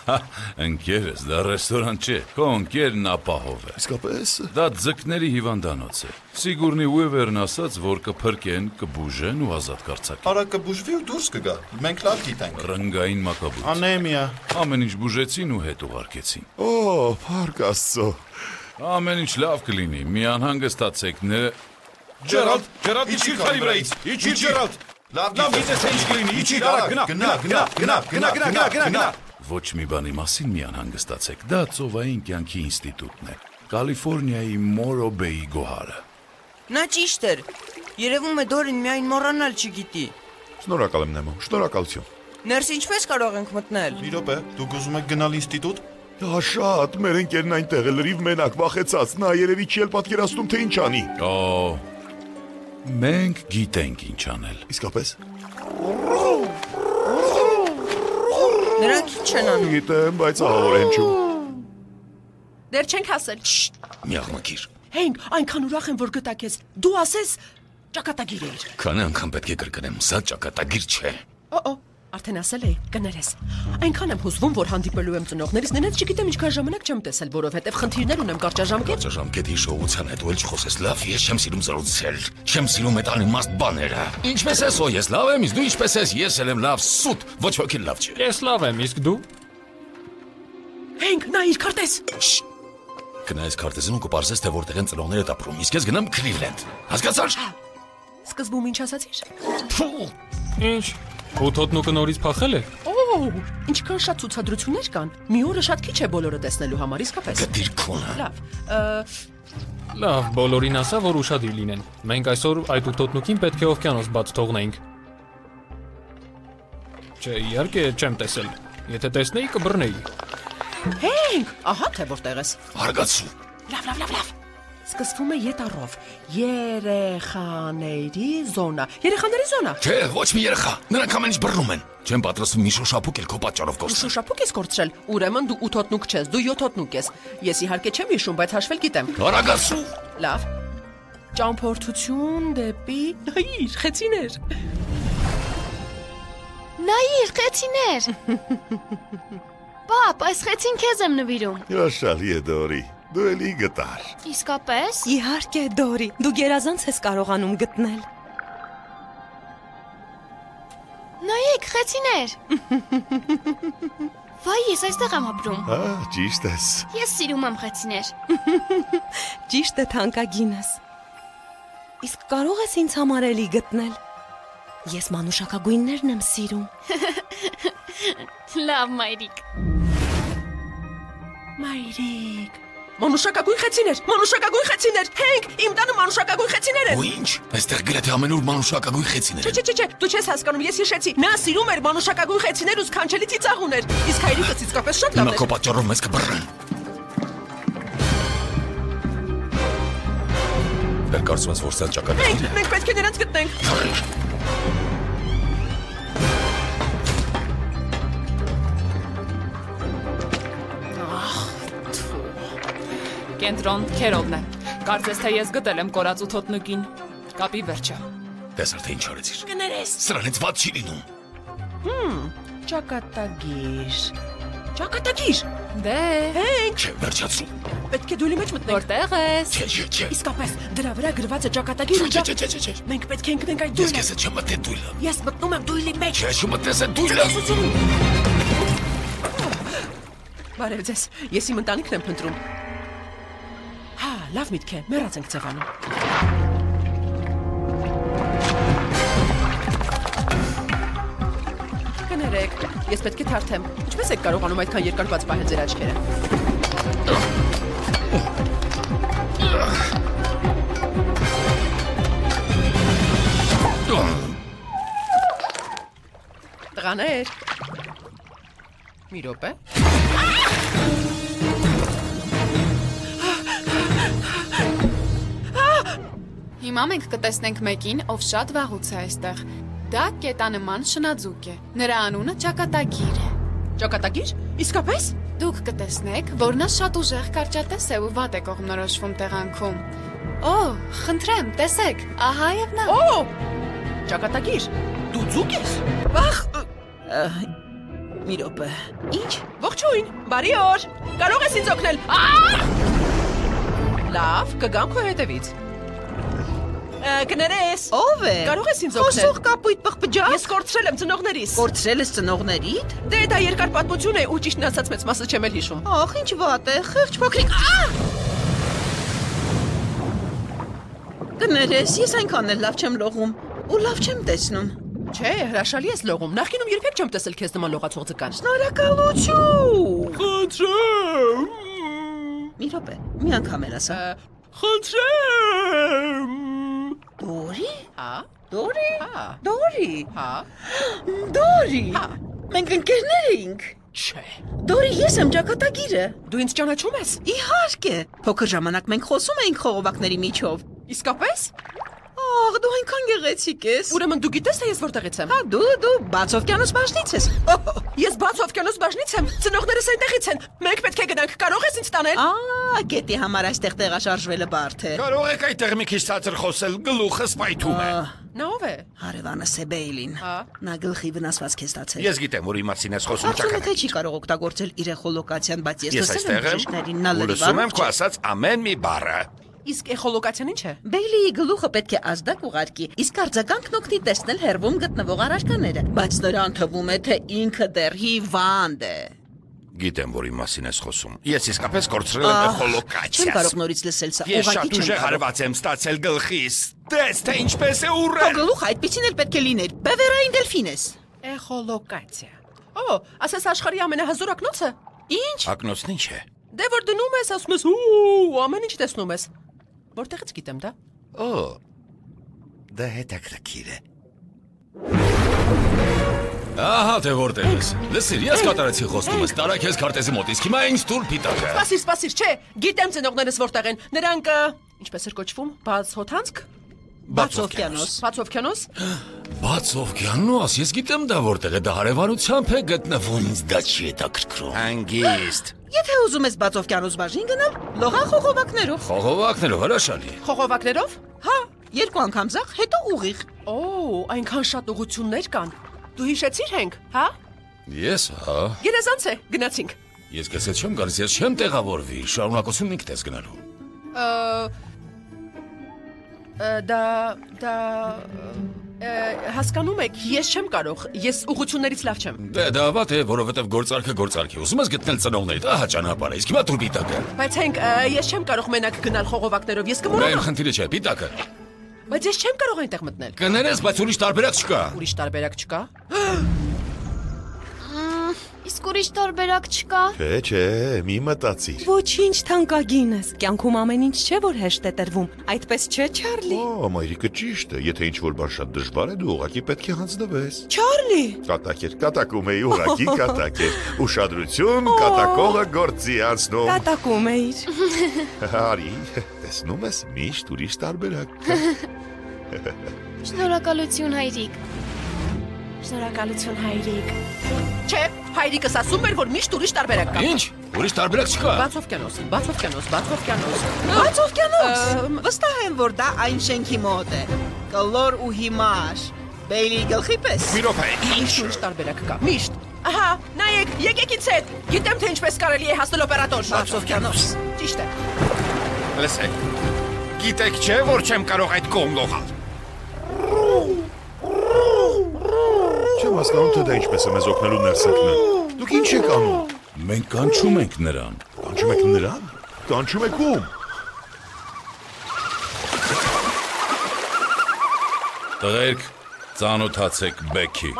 (laughs) Ընկերս, դա ռեստորան չէ։ Քո ընկերն ապահով է։ Իսկապես։ Դա ձկների հիվանդանոց է։ Սիգուրնի Ուևերն ասաց, որ կփրկեն, կբուժեն ու ազատ կարձակեն։ Արա կբուժվի ու դուրս կգա։ Մենք լավ գիտենք։ Ռնգային մակաբույց։ Անեմիա։ Ամեն ինչ բուժեցին ու հետ ուղարկեցին։ Օ, փառք Աստծո։ Ամեն ինչ լավ կլինի։ Մի անհանգստացեք, ներ Ջերալդ, Ջերալդ, իջիր քարի վրայից։ Իջիր Ջերալդ։ Լավ Լավ գիտես ինչ կլինի։ Իջիր, արա, գնա, գնա, գնա, գնա, գնա, գնա, գնա, գնա։ Ոչ մի բանի մասին մի անհանգստացեք։ Դա ծովային կյանքի ինստիտուտն է։ Կալիֆոռնիայի Մորոբեի գոհարը։ Նա ճիշտ էր։ Երևում է Դորին միայն մոռանալ չգիտի։ Շնորհակալ եմ Նեմո, շնորհակալություն։ Ներս ինչպես կարող ենք մտնել։ Մի րոպե, դուք ուզում եք գնալ ինստիտուտ։ Դա շատ, մեր ընկերն այնտեղ է լրիվ մենակ վախեցած, նա երևի չի էլ պատկերացնում թե ինչ անի։ Օ, մենք գիտենք ինչ անել։ Իսկապես։ Նրանք ինչ են անում։ Գիտեմ, բայց ահավոր են ճու։ Դեռ չենք հասել։ Մի աղմկիր։ Հենք, այնքան ուրախ եմ, որ գտա քեզ։ Դու ասես ճակատագիր էիր։ Քանի անգամ պետք է կրկնեմ, սա ճակատագիր չէ։ Օ-օ, արդեն ասել էի, կներես։ Այնքան եմ հուզվում, որ հանդիպելու եմ ծնողներիս, նենից չգիտեմ ինչքան ժամանակ չեմ տեսել, որովհետև խնդիրներ ունեմ կարճաժամկետ։ Ժամկետի շոուցան հետ ու չխոսես լավ, ես չեմ սիրում զրուցել։ Չեմ սիրում այդ անիմաստ բաները։ Ինչպես ես, օ, ես լավ եմ, իսկ դու ինչպես ես, ես էլ եմ լավ, սուտ, ոչ ոքի լավ չէ։ Ես լավ եմ, իսկ դու։ Հենք, նա իր քարտեզ։ Գնայես քարտեզին ու կպարզես թե որտեղ են ծնողներդ ապրում, իսկ ես գնամ Քլիվլենդ։ Հասկացա՞ր։ Սկզբում ինչ ասացիր։ Փու։ Ինչ։ Ութոտնուկը նորից փախել է։ Օ, ինչքան շատ ցուցադրություններ կան։ Մի օրը շատ քիչ է բոլորը տեսնելու համար, իսկապես։ Գտիր քոնը։ Լավ։ Լավ, բոլորին ասա, որ ուշադիր լինեն։ Մենք այսօր այդ ութոտնուկին պետք է օվկիանոս բաց թողնեինք։ Չէ, իհարկե չեմ տեսել։ Եթե տեսնեի կբռնեի։ Հենք, ահա թե որտեղ ես։ Հարգացու։ Լավ, լավ, լավ, լավ։ Սկսվում է ետառով։ Երեխաների զոնա։ Երեխաների զոնա։ Չէ, ոչ մի երեխա։ Նրանք ամեն ինչ բռնում են։ Չեմ պատրաստվում մի շոշափուկ էլ քո պատճառով կորցնել։ Շոշափուկ ես կորցրել։ Ուրեմն դու 8 հոտնուկ չես, դու 7 հոտնուկ ես։ Ես իհարկե չեմ հիշում, բայց հաշվել գիտեմ։ Արագացու։ Լավ։ Ճամփորդություն դեպի նայիր, խեցիներ։ Նայիր, խեցիներ։ (laughs) Պապ, այս խեցին քեզ եմ նվիրում։ Հրաշալի է Դորի։ Դու էլի գտար։ Իսկապես։ Իհարկե, Դորի, դու գերազանց ես կարողանում գտնել։ Նայեք, խեցիներ։ (laughs) Վայ, ես այստեղ եմ ապրում։ Հա, ճիշտ ես։ Ես սիրում եմ խեցիներ։ (laughs) Ճիշտ է թանկագինս։ Իսկ կարող ես ինձ համար էլի գտնել։ Ես մանուշակագույններն եմ սիրում։ (laughs) Լավ, մայրիկ։ Մայրիկ։ Մանուշակագույն խեցիներ, մանուշակագույն խեցիներ։ Հենք, իմ տանը մանուշակագույն խեցիներ են։ Ու ինչ։ Այստեղ գրեթե ամենուր մանուշակագույն խեցիներ Չէ, չէ, չէ, չէ, դու չես հասկանում, ես հիշեցի։ Նա սիրում էր մանուշակագույն խեցիներ ու սքանչելի ծիծաղուներ։ Իսկ հայրիկը իսկապես շատ լավ էր։ քո պատճառով մեզ կբռնեն։ Դեռ կարծում ես, որ սա է։ մենք պետք է նրանց գտնենք։ Կենտրոն Քերովն է։ Կարծես թե ես գտել եմ կորած ու թոտնուկին։ Կապի վերջը։ Տեսար թե ինչ արեցիր։ Կներես։ Սրանից ված չի լինում։ Ճակատագիր։ Ճակատագիր։ Դե, Հենք, Չէ, վերջացրու։ պետք է դուլի մեջ մտնենք։ որտեղ ես։ Չէ, չէ, չէ։ Իսկապես, դրա վրա գրված է ճակատագիր ու Չէ, չէ, չէ, չէ, Մենք պետք է ընկնենք այդ Ես դույլը։ քեզ հետ չեմ մտել դույլը։ Ես մտնում եմ դույլի մեջ։ Չէ, չմտես այդ դույլը։ Բարև ձեզ։ Ես իմ ընտանիքն եմ փնտրում։ լավ միտք է։ Մեռած ենք ձևանում։ Կներեք, ես պետք է թարթեմ։ Ինչպես եք կարողանում այդքան երկար բաց պահել ձեր աչքերը։ Տղաներ։ Մի րոպե։ Հիմա մենք կտեսնենք մեկին, ով շատ վաղուց է այստեղ։ Դա կետանման շնաձուկ է։ Նրա անունը Ճակատագիր է։ Ճակատագիր։ Իսկապես։ Դուք կտեսնեք, որ նա շատ ուժեղ կարճատես է ու վատ է կողմնորոշվում տեղանքում։ Օ, խնդրեմ, տեսեք, ահա եւ նա։ Օ! Ճակատագիր։ Դու ձուկ ես։ Վախ։ Մի րոպե։ Ինչ։ Ողջույն։ Բարի օր։ Կարող ես ինձ օգնել։! Լավ, կգամ քո հետևից։ Կներես։ Ո՞վ է։ Կարող ես ինձ օգնել։ Խոսող կապույտ պղպջա։ Ես կորցրել եմ ծնողներիս։ Կորցրել ես ծնողներիդ։ Դե դա երկար պատմություն է ու ճիշտն ասած մեծ մասը չեմ էլ հիշում։ Ախ, ինչ վատ է, խեղճ փոքրիկ։ Ա! Կներես, ես այնքան էլ լավ չեմ լողում ու լավ չեմ տեսնում։ Չէ, հրաշալի ես լողում։ Նախինում երբեք չեմ տեսել քեզ նման լողացող ձկան։ Շնորհակալություն։ Խնդրեմ։ Մի րոպե, մի անգամ էլ ասա։ Խնդրեմ։ Դորի։ Հա։ Դորի։ Հա։ Դորի։ Հա։ (gasps) Դորի։ Հա։ Մենք ընկերներ էինք։ Չէ։ Դորի, ես եմ ճակատագիրը։ Դու ինձ ճանաչում ես։ Իհարկե։ Փոքր ժամանակ մենք խոսում էինք խողովակների միջով։ Իսկապես։ Ահ, դու այնքան գեղեցիկ ես։ Ուրեմն դու գիտես թե ես որտեղից եմ։ Հա, դու դու բացովկյանոս բաժնից ես։ Ես բաց ովկյանոս բաժնից եմ։ Ծնողներս այնտեղից են։ Մենք պետք է գնանք։ Կարող ես ինձ տանել։ Ա, գետի համար այստեղ տեղաշարժվելը բարդ է։ Կարող եք այդտեղ մի քիչ ցածր խոսել, գլուխը սպայթում է։ Նա ով է։ Հարևանը Սեբեյլին։ Հա։ Նա գլխի վնասված քեզ ստացել։ Ես գիտեմ, որ իմացին ես խոսում Արդյոք ճակատագիր։ թե չի կարող օգտագործել իր էխոլոկացիան, բայց ես Ես լսել եմ եմ։ բժիշկներին նա ու լսում եմ լրիվ քո ասած ամեն մի բառը։ Իսկ էխոլոկացիան ինչ է։ Բեյլիի գլուխը պետք է ազդակ ուղարկի, իսկ արձագանքն օգնի տեսնել հերվում գտնվող առարկաները, բայց նրան թվում է, թե ինքը դեռ հիվանդ է։ Գիտեմ, որ իմասին ես խոսում։ Ես իսկապես կորցրել եմ Ահ, էխոլոկացիաս։ Չեմ կարող նորից լսել սա, Ես ուղղակի շատ չեմ ուժեղ հարված եմ ստացել գլխիս։ Տես, թե ինչպես է Քո ուռել։ գլուխը այդպեսին էլ պետք է լիներ։ Բևերային դելֆին ես։ Էխոլոկացիա։ Օ, ասես աշխարհի ամենահզոր ակնոցը։ Ինչ։ Ակնոցն ինչ է։ Դե որ դնում ես, ասում ես ու ամեն ինչ տեսնում ես։ Որտեղից գիտեմ դա։ Օ։ Դա հետաքրքիր է։ Ահա թե որտեղ ես։ Լսիր, ես կատարեցի խոստումս։ Տարա քեզ քարտեզի մոտ, իսկ հիմա ինձ տուր պիտակը։ Սպասիր, սպասիր, չէ, գիտեմ ծնողներս որտեղ են։ Նրանք ինչպես էր կոչվում, բաց հոթանցք, Բաց օվկիանոս։ բաց օվկիանոս։ Բաց ովկիանոս, ես գիտեմ դա որտեղ է, դա հարևանությամբ է գտնվում, ինձ դա չի հետաքրքրում։ Անգիստ։ Եթե ուզում ես բացովկյանոս բաժին գնալ, լողա խողովակներով։ Խողովակներով հրաշալի։ Խողովակներով։ Հա, երկու անգամ ձախ, հետո ուղիղ։ Օ, այնքան շատ ուղություններ կան։ Դու հիշեցիր հենք, հա? Ես, հա։ Գերազանց է, գնացինք։ Ես քեզ չեմ գալիս, ես չեմ տեղավորվի։ Շարունակություն ինքդ ես գնալու։ ը, դա դա հասկանում եք, ես չեմ կարող։ Ես ուղություններից լավ չեմ։ Դե դա վատ է, որովհետև գործարքը գործարք է։ Ուզում ես գտնել ծնողներիդ, ահա ճանապարհը։ Իսկ հիմա տուր պիտակը։ Բայց հենք ես չեմ կարող մենակ գնալ խողովակներով։ Ես կմոռանամ։ խնդիրը չէ, պիտակը։ Բայց ես չեմ կարող այնտեղ մտնել։ Կներես, բայց ուրիշ տարբերակ չկա։ Ուրիշ տարբերակ չկա։ (gasps) Իսկ ուրիշ տարբերակ չկա։ Չէ, չէ, մի մտածիր։ Ոչինչ թանկագինս, կյանքում ամեն ինչ չէ որ հեշտ է տրվում։ Այդպես չէ, Չարլի։ Օ, մայրիկը ճիշտ է, եթե ինչ որ բան շատ դժվար է, դու ուղղակի պետք է հանձնվես։ Չարլի։ Կատակ էր, կատակում էի ուղղակի (laughs) կատակ էր։ Ուշադրություն, կատակողը գործի անցնում։ Կատակում էիր։ (laughs) Արի, տեսնում ես, միշտ ուրիշ տարբերակ։ կա։ (laughs) Շնորհակալություն հայրիկ։ Շնորհակալություն հայրիկ։ Չէ, հայրիկս ասում էր, որ միշտ ուրիշ տարբերակ կա։ Ինչ։ Ուրիշ տարբերակ չկա։ Բաց օվկիանոս, բաց օվկիանոս, բաց օվկիանոս։ Բացովկյանոս։ Ըմ, Վստահ եմ, որ դա այն շենքի մոտ է։ Կլոր ու հիմար։ Բեյլի գլխի պես։ Մի րոպե, ինչ։ ուրիշ տարբերակ կա։ Միշտ։ Ահա, նայեք, եկեք ինձ հետ։ Գիտեմ թե ինչպես կարելի է հասնել օպերատոր։ Բացովկյանոս։ Ճիշտ է։ Լսեք։ Գիտեք չէ, որ չեմ կարող այդ կողմ լողալ։ Չեմ հասկանում, թե դա ինչպես է մեզ օգնելու ներս ընկնել։ Դուք ինչ եք անում։ Մենք կանչում ենք նրան։ Կանչում եք նրան։ Կանչում եք ում։ Տղերք, ծանոթացեք Բեքի։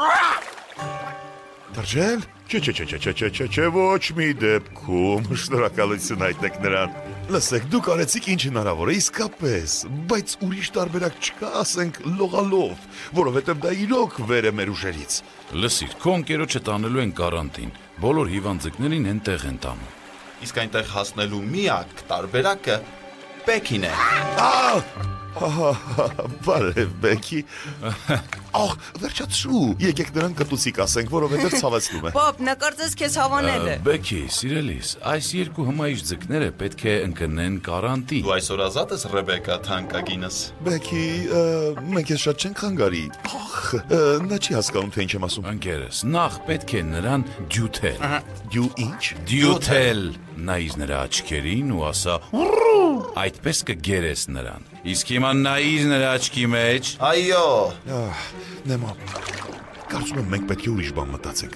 Դրջել։ Չէ, չէ, չէ, չէ, չէ, չէ, չէ, չէ, ոչ մի դեպքում (laughs) շնորհակալություն հայտնեք նրան։ Լսեք, դուք արեցիք ինչ հնարավոր է իսկապես, բայց ուրիշ տարբերակ չկա, ասենք, լողալով, որովհետև դա իրոք վեր է մեր ուժերից։ Լսիր, քո ընկերոջը տանելու են կարանտին։ Բոլոր հիվանդիկներին այնտեղ են տանում։ Իսկ այնտեղ հասնելու միակ տարբերակը Բեքին է։ Ահա, բարև Բեկի։ Ահ, վերջացրու։ Եկեք նրան կտուցիկ ասենք, որովհետև ցավեցնում է։ Պապ, նկարծես քեզ հավանել է։ Բեքի, սիրելիս, այս երկու հմայիչ ձկները պետք է ընկնեն կարանտին։ Դու այսօր ազատ ես Ռեբեկա թանկագինս։ Բեկի, մենք ես շատ չենք խանգարի։ Ահ, նա չի հասկանում թե ինչ եմ ասում։ Ընկերս, նախ պետք է նրան դյութել։ Դու ինչ։ Դյութել։ Նայիր նրա աչքերին ու ասա. Այդպես կգերես նրան։ Իսկ հիմա նայիր նրա աչքի մեջ։ Այո։ Նեմա։ Կարծում եմ մենք պետք է ուրիշ բան մտածենք։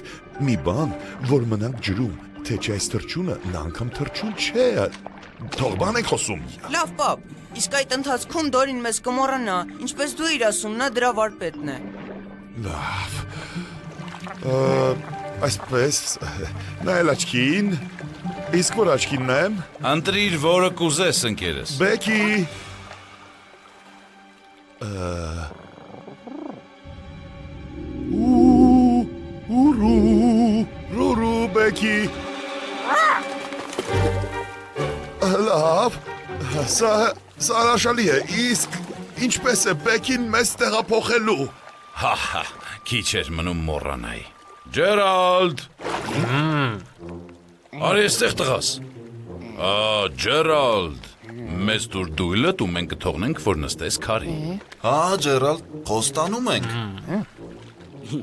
Մի բան, որ մնանք ջրում, թե չէ այս թրջունը նա անգամ թրջուն չէ։ Թող բան եք խոսում։ Լավ, պապ։ Իսկ այդ ընթացքում Դորին մեզ կմոռանա, ինչպես դու իր ասում, նա դրա վարպետն է։ Լավ։ Այսպես նայել աչքին։ Իսկ որ աչքին նայեմ։ Ընտրիր որը կուզես ընկերս։ Բեկի։ ուրու ռուրու Բեկի։ Լավ։ Սա սա հրաշալի է։ Իսկ ինչպես է Բեկին մեզ տեղափոխելու։ Հա հա, քիչ էր մնում մոռանայի։ Ջերալդ։ Արի այստեղ տղաս։ Ա, Ջերալդ։ Մեզ դուր դույլդ ու մենք կթողնենք, որ նստես քարի։ Հա, Ջերալդ, խոստանում ենք։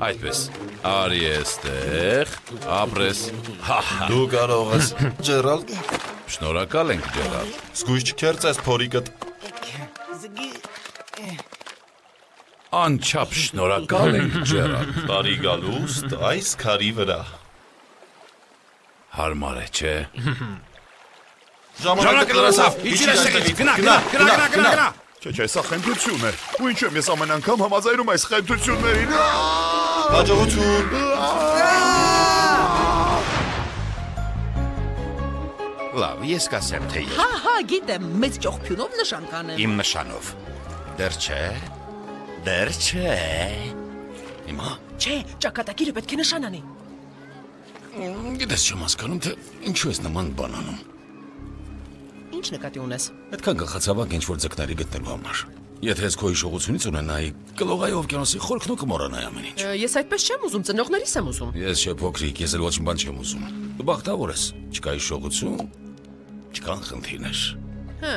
Այդպես։ Արի այստեղ, ապրես։ Հա հա։ Դու կարող ես, Ջերալդ, Շնորհակալ ենք, Ջերալդ։ զգույշ չքերծես փորիկդ։ Անչափ շնորհակալ ենք, Ջերալդ։ Տարի գալուստ այս քարի վրա։ Հարմար է, չէ։ Ժամանակը լրացավ։ Իջիր այստեղից, գնա, գնա, գնա, գնա, գնա, գնա։ Չէ, չէ, սա խնդություն է։ Ու ինչու եմ ես ամեն անգամ համաձայնում այս խնդություններին։ Հաջողություն։ Լավ, ես կասեմ թե ես Հա, հա, գիտեմ, մեծ ճողփյունով նշան կանեմ։ իմ նշանով։ Դեռ չէ։ Դեռ չէ։ Հիմա Չէ, ճակատագիրը պետք է նշան անի։ գիտես չեմ հասկանում, թե ինչու ես նման բան անում։ Ինչ նկատի ունես։ Այդքան գլխացավակ ինչ որ ձկների գտնելու համար։ Եթե ես քո հիշողությունից ունենայի, կլողայի օվկիանոսի խորքն ու կմոռանայի ամեն ինչ։ Ես այդպես չեմ ուզում, ծնողներիս եմ ուզում։ Ես չէ փոքրիկ, ես էլ ոչ մի բան չեմ ուզում։ Դու բախտավոր ես։ Չկա հիշողություն, չկան խնդիրներ։ Հա։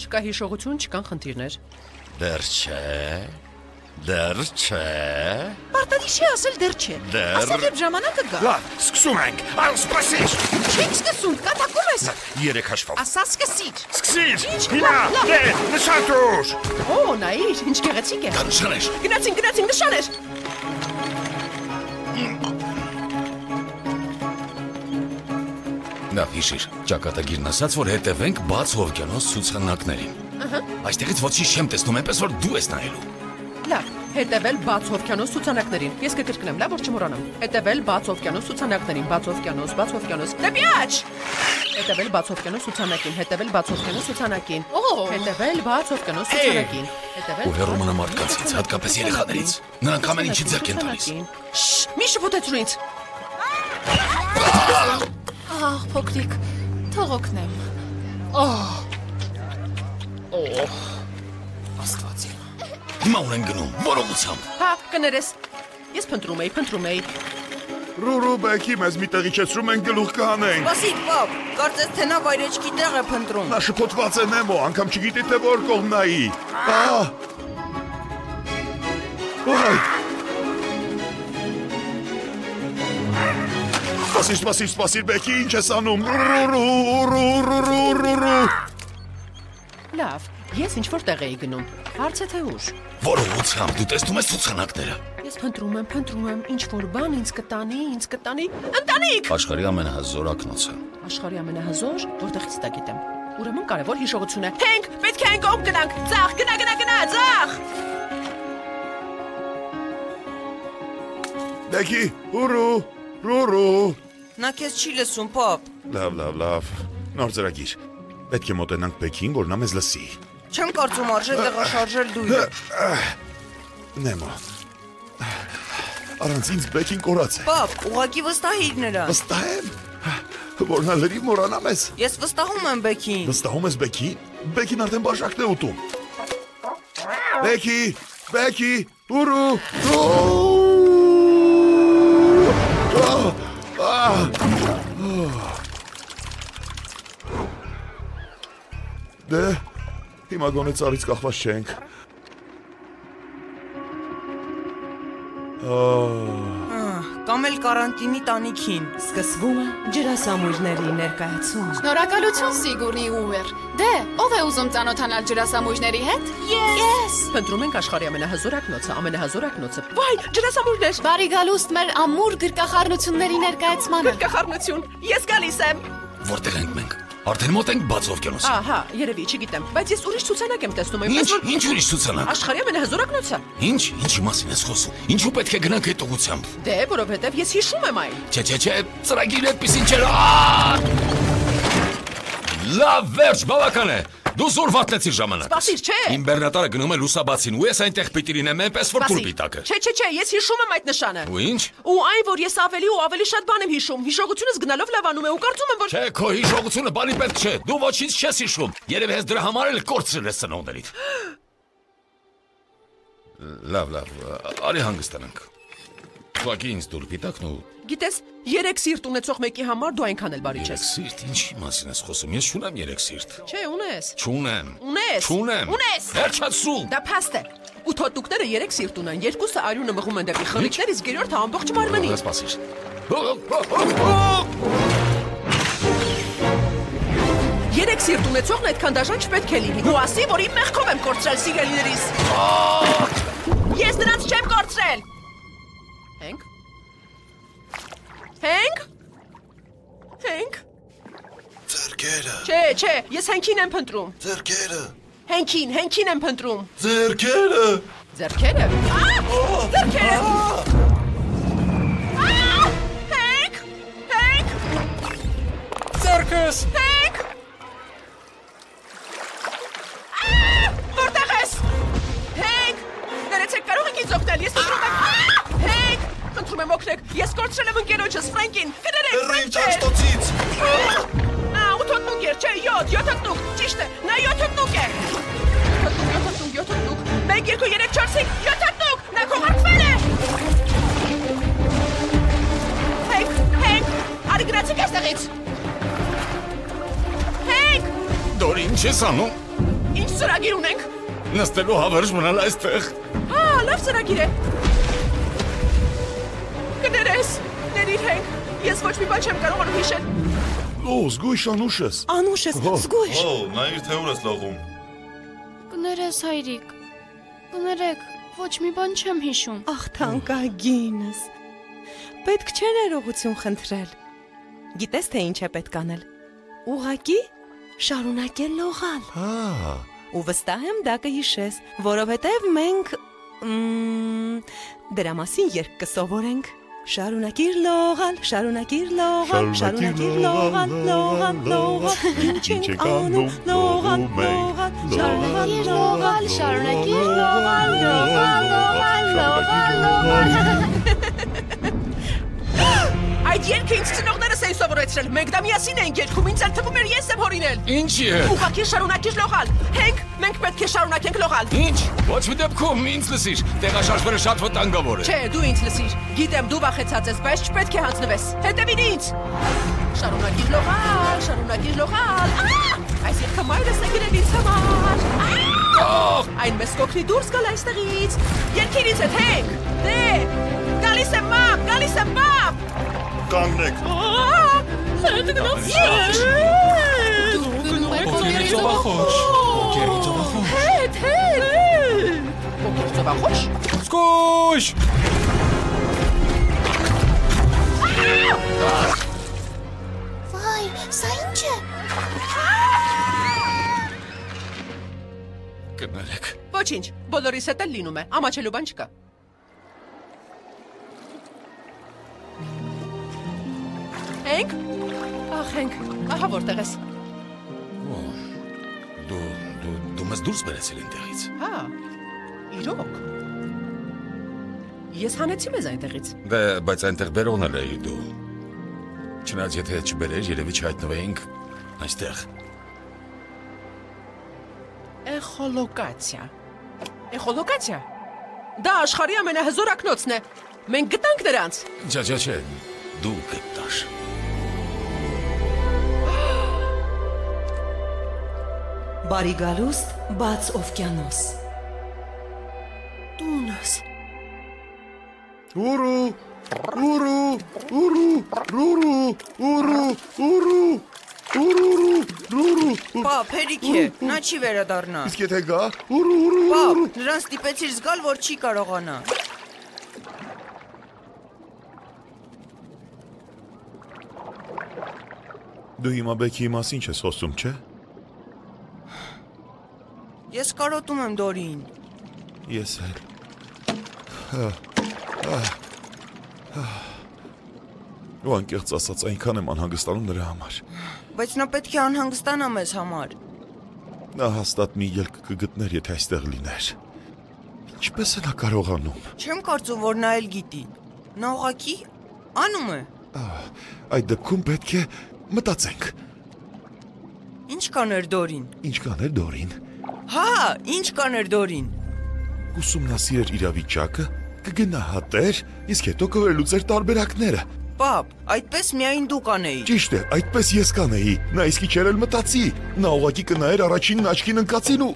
Չկա հիշողություն, չկան խնդիրներ։ Դեռ չէ։ Դեռ չէ։ Պարտադիշի ասել դեռ չէ։ Ասել երբ ժամանակը գա։ Լավ, սկսում ենք։ Այլ սպասիր։ Չեք սկսում, կատակում ես։ Երեք հաշվով։ Ասա սկսիր։ Սկսիր։ Հիմա, դե, նշան դուր։ Օ, նայիր, ինչ գեղեցիկ է։ Դա նշաներ։ Գնացին, գնացին նշաներ։ Նա հիշիր, ճակատագիրն ասաց, որ հետևենք բաց օվկիանոս ցուցանակներին։ Այստեղից ոչինչ չեմ տեսնում, այնպես որ դու ես նայելու։ Լավ, հետևել բաց օվկիանոս ցուցանակներին։ Ես կկրկնեմ, լավ, որ չմոռանամ։ Հետևել բաց օվկիանոս ցուցանակներին, բաց օվկիանոս, բաց օվկիանոս։ Դեպի աջ։ Հետևել բաց օվկիանոս ցուցանակին, հետևել բաց օվկիանոս ցուցանակին։ Հետևել բաց օվկիանոս ցուցանակին։ Հետևել Ու հերո մնա մարդկանցից, հատկապես երեխաներից։ Նրանք ամեն ինչի ձեռք են տալիս։ մի շփոթեցրու ինձ։ ահ, փոքրիկ, թող օգնեմ։ Աստված իմ։ Հիմա ունեն գնում, որողությամբ։ Հա, կներես։ Ես փնտրում էի, փնտրում էի։ Ռուրու Բեկի մեզ մի տեղի չեցրում են գլուխ կանենք։ Սպասիր, պապ։ Կարծես թե նա վայրեջքի տեղ է փնտրում։ Նա շփոթված է Նեմո, անգամ չգիտի թե որ կողմ նայի։ Ահա։ Ոայ։ Սպասիր, սպասիր, սպասիր, Բեկի, ինչ ես անում։ Ռուրու, ռուրու, ռուրու։ Լավ, ես ինչ որ տեղ էի գնում։ Հարցը թե ուշ։ Որողությամբ դու տեսնում ես ցուցանակները։ Ես փնտրում եմ, փնտրում եմ, ինչ որ բան ինձ կտանի, ինձ կտանի։ Ընտանիք։ Աշխարհի ամենահզոր ակնոցը։ Աշխարհի ամենահզոր, որտեղից դա գիտեմ։ Ուրեմն կարևոր հիշողություն է։ Հենք, պետք է հենք ով գնանք։ Ձախ, գնա, գնա, գնա, ձախ։ Բեկի, ուրու, Ռորո։ Նա քեզ չի լսում, pop։ Լավ, լավ, լավ։ Նոր ծրագիր։ Պետք է մոտենանք Բեքին, որ նա մեզ լսի։ Չեմ կարծում արժե տեղաշարժել դույլը։ Նեմո։ Առանց ինձ Բեքին կորած է։ Pop, ուղակի վստահիր նրան։ Վստահ եմ, որ նա լրիվ մոռանա մեզ։ Ես վստահում եմ Բեքին։ Վստահում ես Բեքին։ Բեքին արդեն բաժակն է ուտում։ Բեքի, Բեքի, ուրու։ Դե, հիմա գոնե ծառից կախված չենք։ Կամ էլ կարանտինի տանիքին։ Սկսվում է ջրասամույրների ներկայացումը։ Շնորհակալություն Սիգուրնի Ուվեր։ Դե, ով է ուզում ծանոթանալ ջրասամույրների հետ։ Ես։ Փնտրում ենք աշխարհի ամենահզորակնոցը, ամենահզորակնոցը։ Վայ, ջրասամույրներ։ Բարի գալուստ մեր ամուր գրկախառնությունների ներկայացմանը։ Գրկախառնություն։ Ես գալիս եմ։ Որտեղ ենք մենք։ Արդեն մոտ ենք բաց օվկիանոսի։ Ահա, երևի, չգիտեմ, բայց ես ուրիշ ցուցանակ եմ տեսնում, այնպես Ինչ, ինչ ուրիշ ցուցանակ։ Աշխարհի ամենահզորակնոցը։ Ինչ, ինչի մասին ես խոսում։ Ինչու պետք է գնանք այդ ուղությամբ։ Դե, որովհետև ես հիշում եմ այն։ Չէ, չէ, չէ, ծրագիրը այդպեսին չէր։ Ա! Լավ, վերջ, բավական է։ Դու զոր վատնեցիր ժամանակ։ Սպասիր, չէ։ Իմ բեռնատարը գնում է լուսաբացին, ու ես այնտեղ պիտի լինեմ այնպես որ թուր պիտակը։ Չէ, չէ, չէ, ես հիշում եմ այդ նշանը։ Ու ինչ։ Ու այն, որ ես ավելի ու ավելի շատ բան եմ հիշում, հիշողությունս գնալով լավանում է ու կարծում եմ, որ Չէ, քո հիշողությունը բանի պետք չէ։ Դու ոչինչ չես հիշում։ Երևի հենց դրա համար էլ կորցրել ես ծնողներիդ։ (gasps) Լավ, լավ, արի հանգստանանք։ Ուղղակի ինձ դուր պիտակն ու գիտես, 3 սիրտ ունեցող մեկի համար դու այնքան էլ բարի երեք չես։ սիրտ, ինչի մասին ես խոսում։ Ես չունեմ երեք սիրտ։ Չէ, ունես։ Չունեմ։ Ունես։ Չունեմ։ Ունես։ Վերջացու։ Դա փաստ է։ Ու թոթուկները 3 սիրտ ունեն, երկուսը արյունը մղում են դեպի խնիկներ, իսկ երրորդը ամբողջ մարմնի։ Սպասիր։ 3 սիրտ ունեցողն այդքան դաժան չպետք է լինի։ Ու ասի, որ իմ մեղքով եմ կորցրել սիրելիներիս։ Ես նրանց չեմ կորցրել։ Հենք։ Հենք։ Ձերքերը, Չէ, չէ, ես Հենքին եմ փնտրում։ ձերքերը, Հենքին, Հենքին եմ փնտրում։ ձերքերը։ Ձերքերը։ Ձերքերը։ Հենք։ Հենք։ Ձերքս։ Հենք։ Որտեղ ես։ Հենք։ Ներեցեք, կարող եք ինձ օգնել։ Ես փնտրում եմ։ Խնդրում եմ օգնեք։ Ես կորցրել եմ ընկերոջս Ֆրանկին։ Կներեք, Հեռու իմ Ֆրանկը։ ճաշտոցից։ Ա, 8 հտնուկ էր, չէ, 7, 7 հտնուկ։ Ճիշտ է, նա 7 հտնուկ է։ 7 հտնուկ, 7 հտնուկ, 1 2 3 4 5 7 հտնուկ։ Նա քողարկվել է։ Հենք, հենք, արի գնացեք այստեղից։ Հենք, Դոր ինչ ես անում։ ինչ ծրագիր ունենք։ Նստելու հավերժ մնալ այստեղ։ Հա, լավ ծրագիր է։ Կներես, ներիր հենք։ Ես ոչ մի բան չեմ կարողանում հիշել։ Օ, զգույշ անուշս։ Անուշս, զգույշ։ Օ, նայիր թե ուր ես լողում։ Կներես հայրիկ։ Կներեք, ոչ մի բան չեմ հիշում։ Ախ, թանկագինս։ Պետք չէ ներողություն խնդրել։ Գիտես թե ինչ է պետք անել։ Ուղակի շարունակել լողալ։ Հա։ Ու վստահ եմ դա կհիշես, որովհետև մենք մ, դրա մասին երկ կսովորենք։ Շարունակիր լողալ, շարունակիր լողալ, շարունակիր լողալ, լողալ, լողալ, ինչ ենք անում, լողալ, լողալ, շարունակիր լողալ, շարունակիր լողալ, լողալ, լողալ, լողալ, լողալ։ Այդ երգը ինձ ծնողներս էին սովորեցրել։ Մենք դա միասին էինք երգում, ինձ էլ թվում էր ես եմ հորինել։ Ինչի է։ Ուղղակի շարունակիր լողալ։ Հենք, մենք պետք է շարունակենք լողալ։ Ինչ։ Ոչ մի դեպքում ինձ լսիր։ Տեղաշարժվելը շատ վտանգավոր է։ Չէ, դու ինձ լսիր։ Գիտեմ, դու վախեցած ես, բայց չպետք է հանձնվես։ Հետևին ինձ։ Շարունակիր լողալ, շարունակիր լողալ։! Այս երգը մայրս է գրել ինձ համար։! Այն մեզ կօգնի դուրս գալ այստեղից։ Երկիր ինձ հետ հենք։ Դե, գալիս եմ մամ, գալիս եմ մամ։ Կանգնեք։ Հետ գնաց։ Ոգերի ծովախոչ։ Ոգերի ծովախոչ։ Հետ, հետ։ Ոգեր ծովախոչ։ Սկույշ։ Վայ, սա ինչ է։ Կներեք։ Ոչինչ, բոլորիս հետ էլ լինում է։ Ամաչելու բան չկա։ Հենք։ Ախ, Հենք, ահա որտեղ ես։ Դու դու դու մեզ դուրս բերեցիր այնտեղից։ Հա։ Իրոք։ Ես հանեցի մեզ այնտեղից։ Դե, բայց այնտեղ բերողն էլ էի դու։ Չնայած եթե չբերեր, երևի չհայտնվեինք այստեղ։ Էխոլոկացիա։ Էխոլոկացիա։ Դա աշխարհի ամենահզոր ակնոցն է։ Մենք գտանք նրանց։ Ջա, ջա, չէ, դու գտար։ Բարի գալուստ բաց օվկիանոս։ Տունս։ Ուրու, ուրու, ուրու, ռուրու, ուրու, ուրու, ուրու, ռուրու։ Պապ, հերիք է, նա չի վերադառնա։ Իսկ եթե գա, ուրու, ուրու, ուրու։ նրան ստիպեցիր զգալ, որ չի կարողանա։ Դու հիմա Բեքիի մասին չես խոսում, չէ՞։ Ես կարոտում եմ Դորին։ Ես էլ։ Ու անկեղծ ասած այնքան եմ անհանգստանում նրա համար։ Բայց նա պետք է անհանգստանա մեզ համար։ Նա հաստատ մի ելք կգտներ, եթե այստեղ լիներ։ Ինչպես է նա կարողանում։ Չեմ կարծում, որ նա էլ գիտի։ Նա ուղակի անում է։ Այդ դեպքում պետք է մտածենք։ Ինչ կաներ Դորին։ Ինչ կաներ Դորին։ Հա, ինչ կաներ Դորին։ Ուսումնասիրեր իրավիճակը, կգնահատեր, իսկ հետո կվերլուծեր տարբերակները։ Պապ, այդպես միայն դու կանեի։ Ճիշտ է, այդպես ես կանեի։ Նա իսկի չեր էլ մտածի։ Նա ուղակի կնայեր առաջինն աչքին ընկածին ու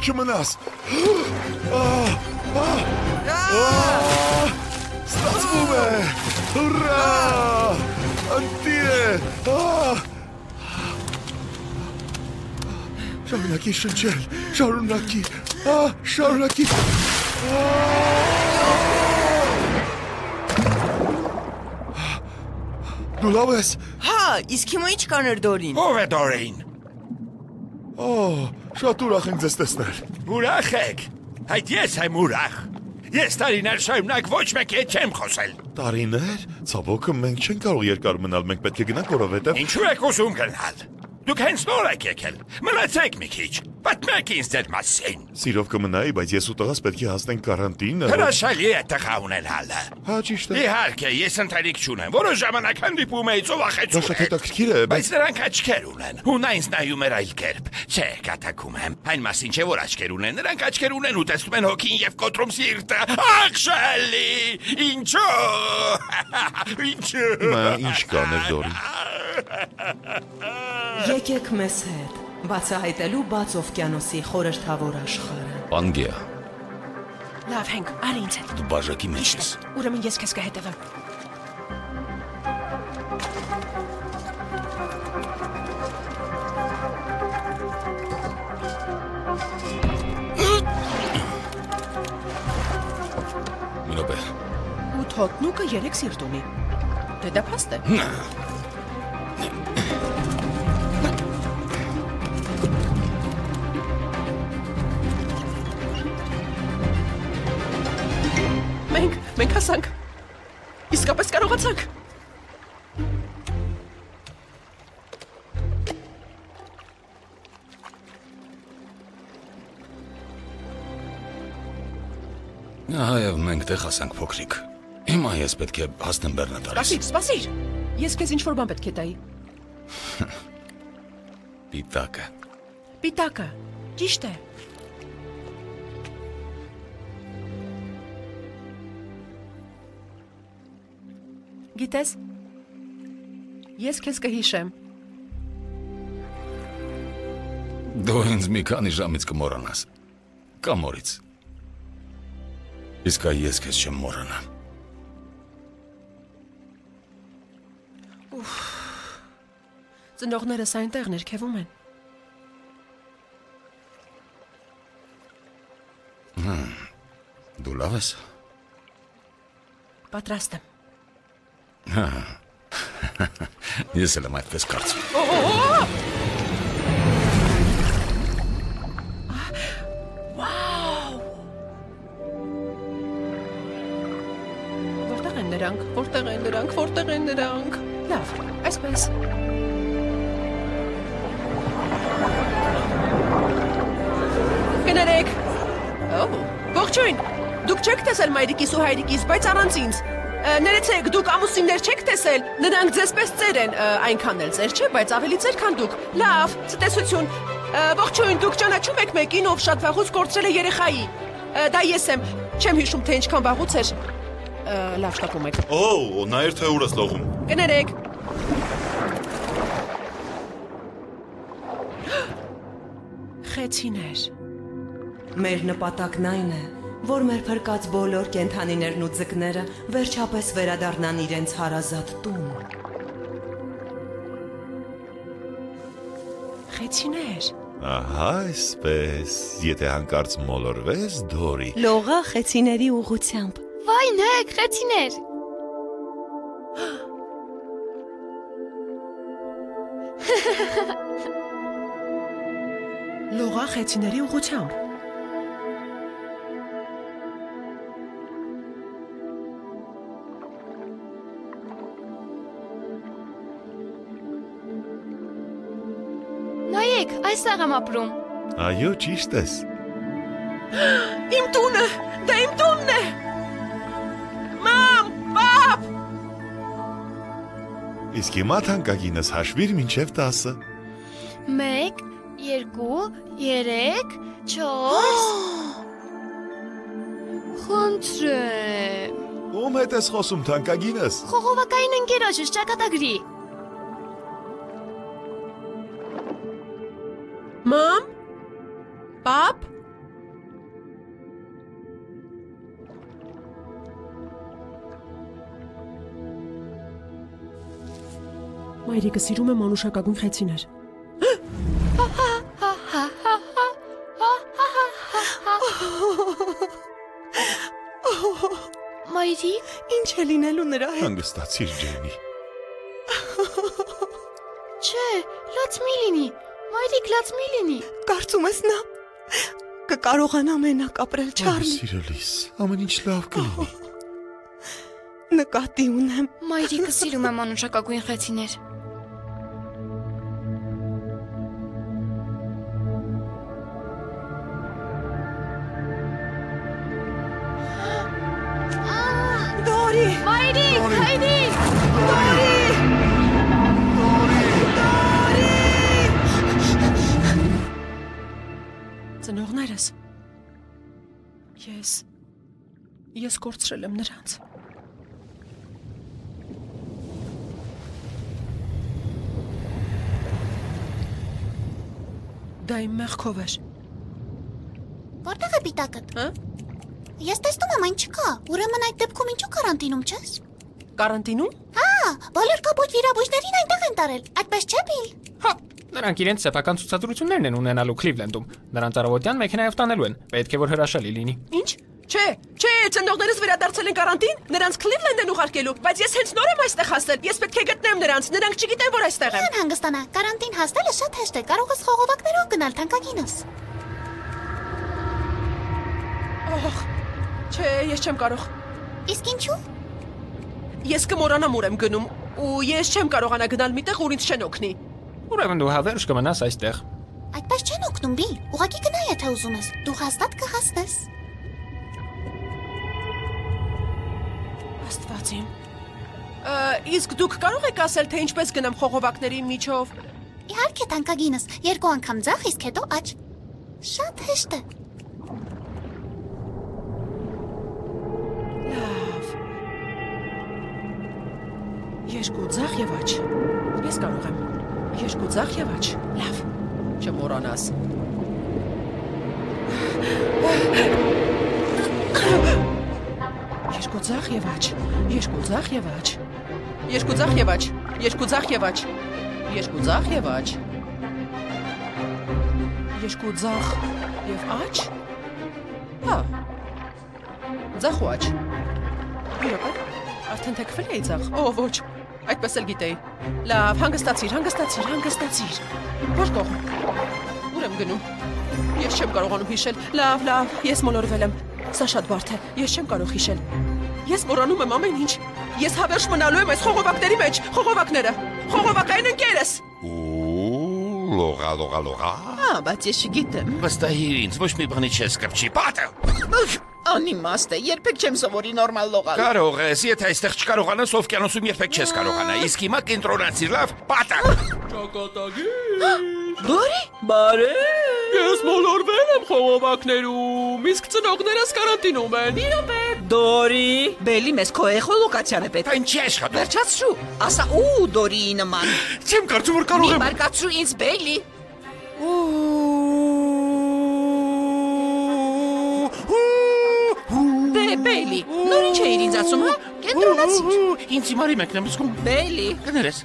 Հետ չմնաս։ Ստացվում է։ Հուրա! Անտիր է։ Շարունակի շնչել, շարունակի, շարունակի։ Դու լավ ես։ Հա, իսկ հիմա ինչ կաներ Դորին։ Ո՞վ է Դորին։ Օ, շատ ուրախ ենք ձեզ տեսնել։ Ուրախ եք։ Այդ ես եմ ուրախ։ Ես տարիներ շարունակ ոչ մեկի հետ չեմ խոսել։ Տարիներ, ցավոքը մենք չենք կարող երկար մնալ, մենք պետք է գնանք, որովհետև Ինչու եք ուզում գնալ։ Դուք հենց նոր եք եկել։ Մնացեք մի քիչ։ Պատմեք ինձ ձեր մասին։ Սիրով կմնայի, բայց ես ու տղաս պետք է հասնենք կարանտին։ Հրաշալի է տղա ունենալը։ Հա, ճիշտ է։ Իհարկե, ես ընթերիկ չունեմ։ Որոշ ժամանակ հանդիպում էի Դա ծովախեցու։ շատ հետաքրքիր է, Բայց նրանք աչքեր ունեն։ Ու նա ինձ նայում էր այլ կերպ։ Չէ, կատակում եմ։ Այն մասին չէ, որ աչքեր ունեն։ Նրանք աչքեր ունեն ու տեսնում են հոգին եւ կոտրում սիրտը։ Ախշալի! Ինչո՞։ (laughs) Ինչո՞։ Հիմա ինչ կաներ Դորին։ Եկեք մեզ հետ, բացահայտելու բաց օվկիանոսի խորհրդավոր աշխարհը։ Պանգիա, Լավ, Հենք, արի ինձ հետ։ դու բաժակի մեջ ես։ Ուրեմն ես քեզ կհետևեմ։ Մի րոպե։ Ու թոտնուկը 3 սիրտ ունի։ Դե դա փաստ է։ եւ մենք տեղ հասանք փոքրիկ։ Հիմա ես պետք է հասնեմ Բեռնատարից։ Սպասիր, սպասիր։ Ես քեզ ինչ որ բան պետք է տայի։ (laughs) Պիտակը։ Պիտակը։ Ճիշտ է։ Գիտես, ես քեզ կհիշեմ։ Դու ինձ մի քանի ժամից կմոռանաս։ Կամ օրից։ Իսկ այ ես քեզ չեմ մոռանա։ Ծնողներս այնտեղ ներքևում են։ Դու լավ ես։ Պատրաստ եմ։ Հա։ Ես էլ եմ այդպես կարծում։ Վաու։ նրանք? Որտեղ են նրանք? Որտեղ են նրանք։ Լավ, այսպես։ Կներեք։ Օ, ողջույն։ Դուք չեք տեսել մայրիկիս ու հայրիկիս, բայց առանց ինձ։ Ներեցեք, դուք ամուսիններ չեք տեսել։ Նրանք ձեզպես ծեր են, այնքան էլ ծեր չէ, բայց ավելի ծեր քան դուք։ Լավ, ցտեսություն։ Ողջույն, դուք ճանաչում եք մեկին, ով շատ վաղուց կորցրել է երեխայի։ Դա ես եմ։ Չեմ հիշում, թե ինչքան վաղուց էր։ Լավ շտապում եք։ Օ, նայր թե ուր ես լողում։ Կներեք։ Խեցիներ։ Մեր նպատակն այն է, որ մեր փրկած բոլոր կենթանիներն ու ձկները վերջապես վերադառնան իրենց հարազատ տուն։ Խեցիներ։ Ահա այսպես, եթե հանկարծ մոլորվես, Դորի։ Լողա խեցիների ուղությամբ։ Վայ, նայեք, խեցիներ։ Լողա խեցիների ուղությամբ։ Նայեք, այստեղ եմ ապրում։ Այո, ճիշտ ես։ Իմ տունը, դա իմ տունն է։ Իսկ հիմա թանկագինս հաշվիր մինչև 10-ը։ 1 2 3 4 Խնդրեմ։ Ում հետ ես խոսում թանկագինս։ Խողովակային ընկերոջս ճակատագրի։ Մայրիկը սիրում է մանուշակագույն խեցիներ։ Մայրիկ, Ինչ է լինելու նրա հետ։ Հանգստացիր, Ջենի։ չէ, լաց մի լինի։ Մայրիկ, լաց մի լինի։ Կարծում ես նա կկարողանա մենակ ապրել Չարլի։ Սիրելիս, ամեն ինչ լավ կլինի։ Նկատի ունեմ։ Մայրիկը սիրում է մանուշակագույն խեցիներ։ Մայրիկ, հայրիկ։ Ծնողներս։ Ես ես կորցրել եմ նրանց։ Դա իմ մեղքով էր։ Որտեղ է պիտակդ։ Հա? Ես տեսնում եմ այն չկա։ Ուրեմն այդ դեպքում ինչու կարանտինում չես։ Կարանտինում։ Հա, բոլոր կապույտ վիրաբույժներին այնտեղ են տարել։ Այդպես չէ, Բիլ։ Հա, նրանք իրենց սեփական ցուցադրություններն են ունենալու Քլիվլենդում։ Նրանց առավոտյան մեքենայով տանելու են։ Պետք է որ հրաշալի լինի։ Ինչ։ Չէ, չէ, ծնողներս վերադարձել են կարանտին, նրանց Քլիվլենդ են ուղարկելու, բայց ես հենց նոր եմ այստեղ հասել։ Ես պետք է գտնեմ նրանց, նրանք չգիտեն, որ այստեղ եմ։ Ան հանգստանա։ Կարանտին հասնելը շատ հեշտ է։ Կարող ես խողովակներով գնալ թանկագինս։ Ահ, չէ, ես չեմ կարող։ Իսկ ինչու։ Ես կմոռանամ ուր եմ գնում, ու ես չեմ կարողանա գնալ միտեղ, ուր ինձ չեն օգնի։ Ուրեմն դու հավերժ կմնաս այստեղ։ Այդպես չեն օգնում, Բիլ։ Ուղղակի գնա, եթե ուզում ես։ Դու հաստատ կհասնես։ Աստված իմ։ Ա, Իսկ դուք կարող եք ասել, թե ինչպես գնամ խողովակների միջով։ Իհարկե, թանկագինս, երկու անգամ ձախ, իսկ հետո աջ։ Շատ հեշտ է։ Երկու ձախ եւ աջ։ Ես կարող եմ։ Երկու ձախ եւ աջ։ Լավ։ Չմոռանաս։ Երկու ձախ եւ աջ։ Երկու ձախ եւ աջ։ Երկու ձախ եւ աջ։ Երկու ձախ եւ աջ։ Երկու ձախ եւ աջ։ Երկու ձախ եւ աջ։ Հա։ Ձախ ու աջ։ Մի րոպե։ Արդեն թեքվել էի ցախ։ Օ, ոչ։ Այդպես էլ գիտեի։ Լավ, հանգստացիր, հանգստացիր, հանգստացիր։ Ոչ կողմ։ Ուր եմ գնում։ Ես չեմ կարողանում հիշել։ Լավ, լավ, ես մոլորվել եմ։ Սա շատ բարդ է։ Ես չեմ կարող հիշել։ Ես մոռանում եմ ամեն ինչ։ Ես հավերժ մնալու եմ այս խողովակների մեջ, խողովակները։ Խողովակային ընկերս։ լողա լողա լողա։ Հա, բայց ես չգիտեմ։ Վստահիր ինձ, ոչ մի բանի չես կպչի։ Պատը։ Անիմաստ է, երբեք չեմ սովորի նորմալ լողալ։ Կարող ես, եթե այստեղ չկարողանաս, օվկիանոսում երբեք չես կարողանա։ Իսկ հիմա կենտրոնացիր լավ, պատը։ Դորի, բարե։ Ես մոլորվել եմ խողովակներում, իսկ ծնողներս կարանտինում են։ Դորի, բելի մեզ քո էխոլոկացիան է պետք։ Այն չի աշխատում։ Վերջացրու։ Ասա ու Դորիի նման։ Չեմ կարծում որ կարող Մի եմ։ բարկացրու ինձ բելի։ Դե բելի, նոր ինչ էիր ինձ ասում, հա? Կենտրոնացիր։ Ինձ հիմարի մեկն եմ զգում։ Բելի։ Կներես։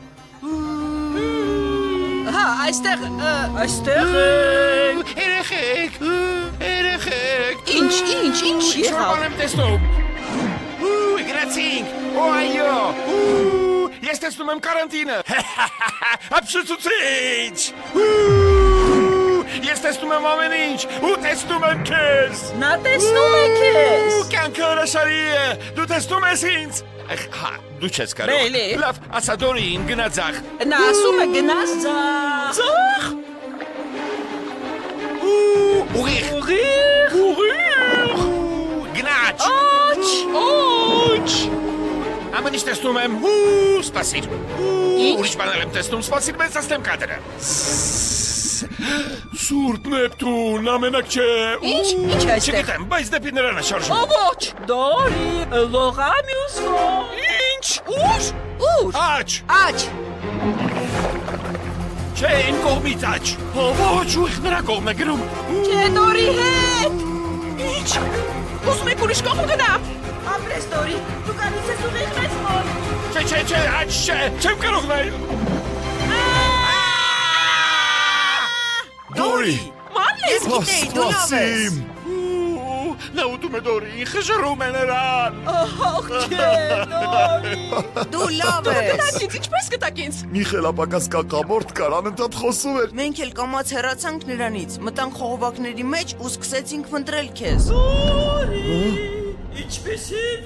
Հա, այստեղ, ը, այստեղ է։ Երեխեք, երեխեք։ Ինչ, ինչ, ինչ Ինչ որ եղավ։ բան եմ տեսնում։ Ու գրացինք։ Օ այո։ Ու ես տեսնում եմ կարանտինը։ Ապշուցուցիչ։ Ես տեսնում եմ ամեն ինչ։ Ու տեսնում եմ քեզ։ Նա տեսնում է քեզ։ Ու կյանքը հրաշալի է։ Դու տեսնում ես ինձ։ Ախ, Հա, դու չես կարող։ Բելի։ Լավ, ասա Դորին գնա ձախ։ Նա ասում է գնաս ձախ։ Ձախ։ Ուղիղ։ Ուղիղ։ Ուղիղ։ Գնաչ։ Աչ։ Ոչ։ Ամեն ինչ տեսնում եմ։ Ու, սպասիր։ Ինչ? Ուրիշ բաներ եմ տեսնում, սպասիր, մեծ ասեմ կադրը։ Սուրբ Նեպտուն, ամենակ չէ։ Ինչ, ինչ է այստեղ։ Չգիտեմ, բայց դեպի նրան է Ո շարժում։ ոչ, Դորի, լողա մյուս ո։ Ինչ։ Ուր։ Ուր։ Աչ։ Աչ։ Չէ, իմ կողմից աչ։ Ո ոչ, ուղիղ նրա կողմն է գրում։ Չէ, Դորի հետ։ Ինչ։ Ուզում եք ուրիշ կողմ գնամ։ Ապրես Դորի, դու գալիս ես ուղիղ մեզ մոտ։ Չէ, չէ, չէ, աչ չէ, Դորի։ Մանլես Ես գիտեի, դու լավ ես։ Նա ուտում է Դորին, խժռում է նրան։ Ահ, չէ, Դորի։ Դու լավ Գնաց ես։ ինձ, ինչպես գտակ ինձ։ Մի խելապակաս կակամորտ կար անընդհատ խոսում էր։ Մենք էլ կամած հեռացանք նրանից, մտանք խողովակների մեջ ու սկսեցինք փնտրել քեզ։